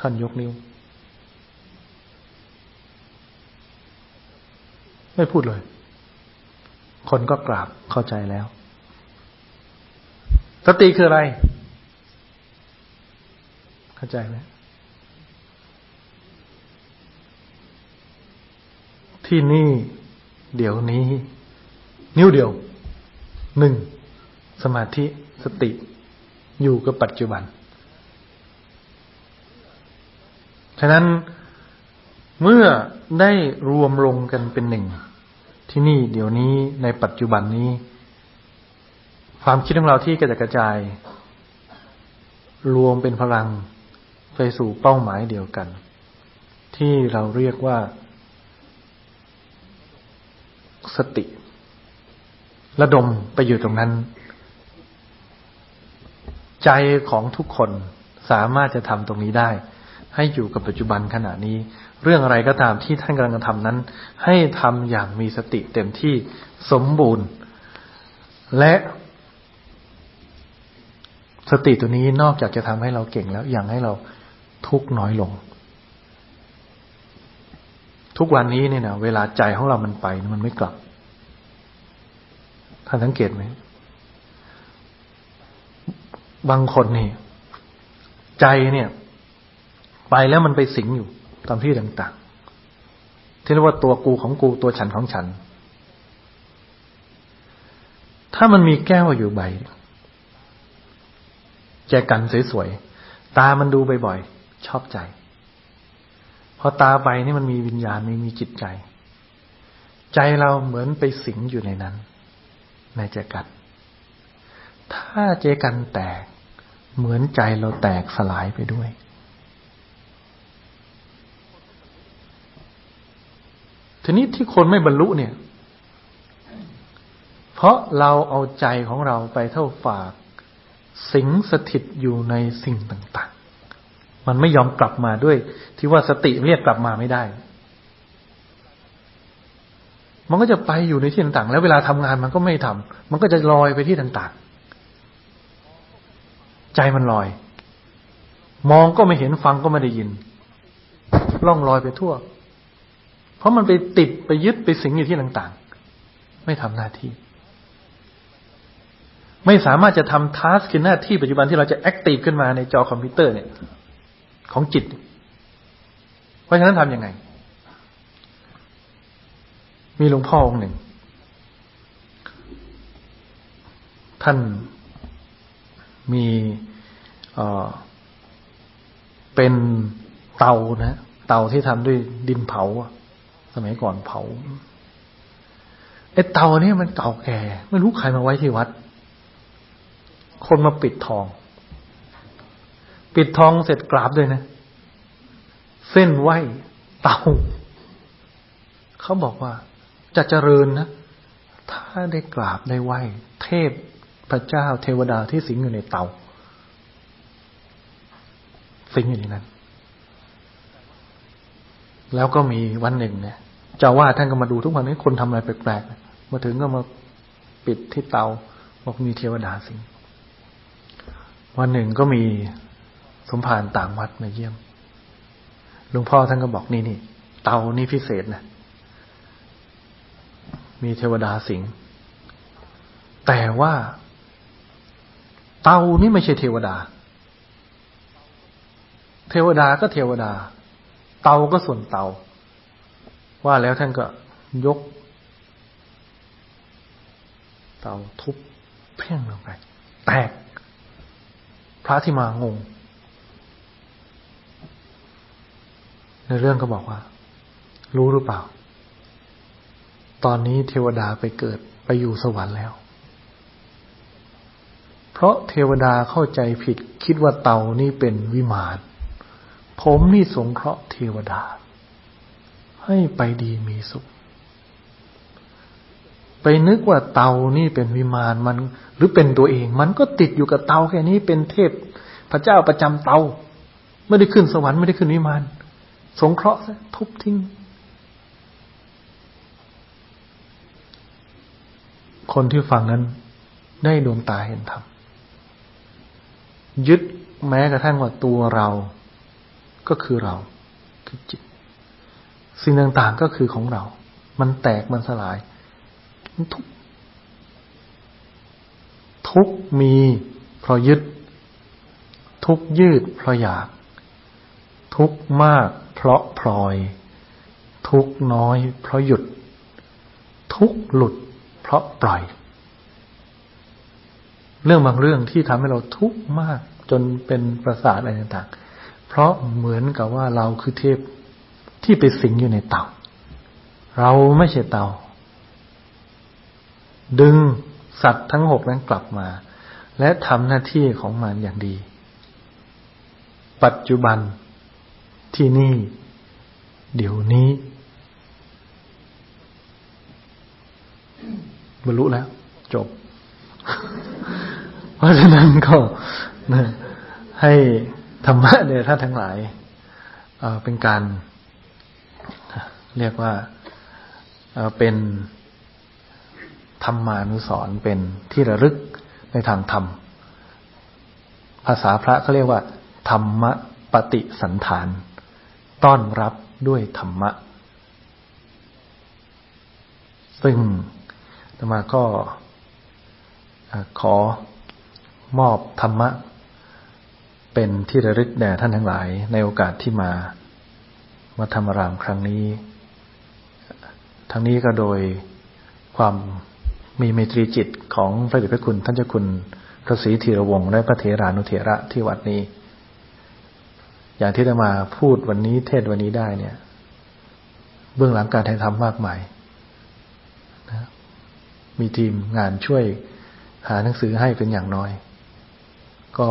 Speaker 1: ท่านยกนิ้ว ไม่พูดเลย คนก็กราบเข้าใจแล้ว สติคืออะไร เข้าใจไหมที่นี่ เดี๋ยวนี้ นิ้วเดียวหนึ่งสมาธิสติ อยู่กับปัจจุบัน ฉะนั้น เมื่อได้รวมลงกันเป็นหนึ่ง ที่นี่เดี๋ยวนี้ในปัจจุบันนี้ ความคิดของเราที่กระจกระจาย รวมเป็นพลังไปสู่เป้าหมายเดียวกัน ที่เราเรียกว่า สติ ระดมไปอยู่ตรงนั้น ใจของทุกคนสามารถจะทำตรงนี้ได้ ให้อยู่กับปัจจุบันขณะนี้ เรื่องอะไรก็ตามที่ท่านกำลังทำนั้น ให้ทำอย่างมีสติเต็มที่สมบูรณ์ และสติตัวนี้นอกจากจะทำให้เราเก่งแล้วยังให้เราทุกน้อยลง ทุกวันนี้เนี่ยนะเวลาใจของเรามันไปมันไม่กลับท่านสังเกตไหมบางคนนี่ใจเนี่ย ไปแล้วมันไปสิงอยู่ตามที่ต่างๆ ที่เรียกว่าตัวกูของกูตัวฉันของฉัน ถ้ามันมีแก้วอยู่ใบแจกันสวยๆ ตามันดูบ่อยๆ ชอบใจ พอตาไปนี่มันมีวิญญาณมีมีจิตใจ ใจเราเหมือนไปสิงอยู่ในนั้น ในแจกัน ถ้าเจกันแตก เหมือนใจเราแตกสลายไปด้วย ทีนี้ที่คนไม่บรรลุเนี่ย เพราะเราเอาใจของเราไปเท่าฝาก สิงสถิตอยู่ในสิ่งต่าง ๆ มันไม่ยอมกลับมาด้วย ที่ว่าสติเรียกกลับมาไม่ได้ มันก็จะไปอยู่ในที่ต่าง ๆ แล้วเวลาทำงานมันก็ไม่ทำมันก็จะลอยไปที่ต่าง ๆ ใจมันลอย มองก็ไม่เห็นฟังก็ไม่ได้ยินล่องลอยไปทั่ว ราะมันไปติดไปยึดไปสิงอยู่ที่ต่างๆ ไม่ทำหน้าที่ ไม่สามารถจะทำทัสคือหน้าที่ปัจจุบันที่เราจะแอคทีฟขึ้นมาในจอคอมพิวเตอร์เนี่ย ของจิต เพราะฉะนั้นทำยังไง มีหลวงพ่อองค์หนึ่ง ท่านมีเเป็นเตานะเตาที่ทำด้วยดินเผา สมัยก่อนเผาไอ้เตาเนี่ยมันเก่าแก่ ไม่รู้ใครมาไว้ที่วัด คนมาปิดทอง ปิดทองเสร็จกราบด้วยนะ เส้นไหวเตา เขาบอกว่า จะเจริญนะ ถ้าได้กราบได้ไหวเทพพระเจ้าเทวดาที่สิงอยู่ในเตา สิงอยู่ในนั้น แล้วก็มีวันหนึ่งเนี่ย เจ้าว่าท่านก็มาดูทุกวันนี้คนทำอะไรแปลกๆมาถึงก็มาปิดที่เตาบอกมีเทวดาสิงวันหนึ่งก็มีสมภารต่างวัดมาเยี่ยมหลวงพ่อท่านก็บอกนี่นี่เตานี่พิเศษนะมีเทวดาสิงแต่ว่าเตานี่ไม่ใช่เทวดา เทวดาก็เทวดา เตาก็ส่วนเตา ว่าแล้วท่านก็ยก เตาทุบเพ่งลงไป แตก พระที่มางง ในเรื่องก็บอกว่า รู้หรือเปล่า ตอนนี้เทวดาไปเกิดไปอยู่สวรรค์แล้ว เพราะเทวดาเข้าใจผิดคิดว่าเตานี่เป็นวิมาน ผมนี่สงเคราะห์เทวดา ให้ไปดีมีสุข ไปนึกว่าเตานี่เป็นวิมานมัน หรือเป็นตัวเอง มันก็ติดอยู่กับเตาแค่นี้เป็นเทพ พระเจ้าประจำเตา ไม่ได้ขึ้นสวรรค์ไม่ได้ขึ้นวิมาน สงเคราะห์ซะทุบทิ้ง คนที่ฟังนั้นได้ดวงตาเห็นธรรมยึดแม้กระทั่งว่าตัวเรา ก็คือเราคือจิต สิ่งต่างๆก็คือของเรา มันแตกมันสลายทุกทุกมีเพราะยึด ทุกยืดเพราะอยาก ทุกมากเพราะพลอย ทุกน้อยเพราะหยุด ทุกหลุดเพราะปล่อย เรื่องบางเรื่องที่ทำให้เราทุกข์มากจนเป็นประสาทอะไรต่างๆ เพราะเหมือนกับว่าเราคือเทพ ที่ไปสิงอยู่ในเตา เราไม่ใช่เตา ดึงสัตว์ทั้งหกนั้นกลับมา และทำหน้าที่ของมันอย่างดี ปัจจุบันที่นี่ เดี๋ยวนี้ บรรลุแล้ว จบ เพราะฉะนั้นก็ให้ธรรมะเนี่ยท่านทั้งหลายเป็นการ เรียกว่าเป็นธรรมานุสรเป็นที่ระลึกในทางธรรม ภาษาพระเขาเรียกว่า ธรรมปฏิสันฐาน ต้อนรับด้วยธรรมะ ซึ่งธรรมาก็ขอมอบธรรมะ เป็นที่ระลึกแด่ท่านทั้งหลาย ในโอกาสที่มามาธรรมรามครั้งนี้ ทั้งนี้ก็โดยความมีเมตรีจิตของพระเดชพระคุณท่านเจ้าคุณพระศรีธีรวงศ์และพระเถรานุเถระที่วัดนี้ อย่างที่จะมาพูดวันนี้เทศวันนี้ได้เนี่ย เบื้องหลังการถ่ายทำมากมายนะมีทีมงานช่วยหาหนังสือให้เป็นอย่างน้อย ก็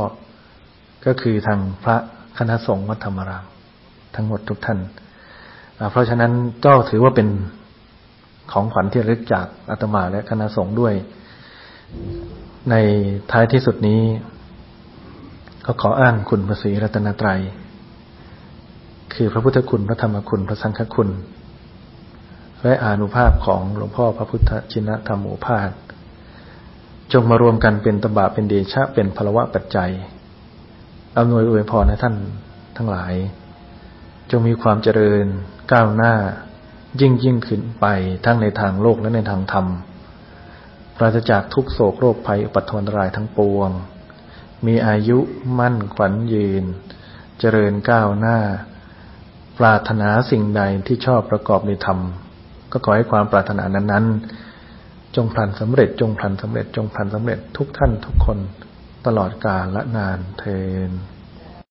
Speaker 1: ก็คือทางพระคณะสงฆ์วัดธรรมราม ทั้งหมดทุกท่าน เพราะฉะนั้นก็ถือว่าเป็น ของขวัญที่รึกจากอาตมาและคณะสงฆ์ด้วย ในท้ายที่สุดนี้ ก็ขออ้างคุณพระศรีรัตนตรัย คือพระพุทธคุณพระธรรมคุณพระสังฆคุณ และอานุภาพของหลวงพ่อพระพุทธชินธรรมูพาสจงมารวมกันเป็นตบะเป็นเดชะเป็นพลวะปัจจัยอำนวยอวยพรให้ท่านทั้งหลาย จงมีความเจริญก้าวหน้า ยิ่งยิ่งขึ้นไปทั้งในทางโลกและในทางธรรมปราศจากทุกโศกโรคภัยอุปัตนรายทั้งปวง มีอายุมั่นขวัญยืน เจริญก้าวหน้า ปรารถนาสิ่งใดที่ชอบประกอบในธรรม ก็ขอให้ความปรารถนานั้น ๆ จงพลันสำเร็จจงพลันสำเร็จจงพลันสำเร็จทุกท่านทุกคนตลอดกาลและนานเทน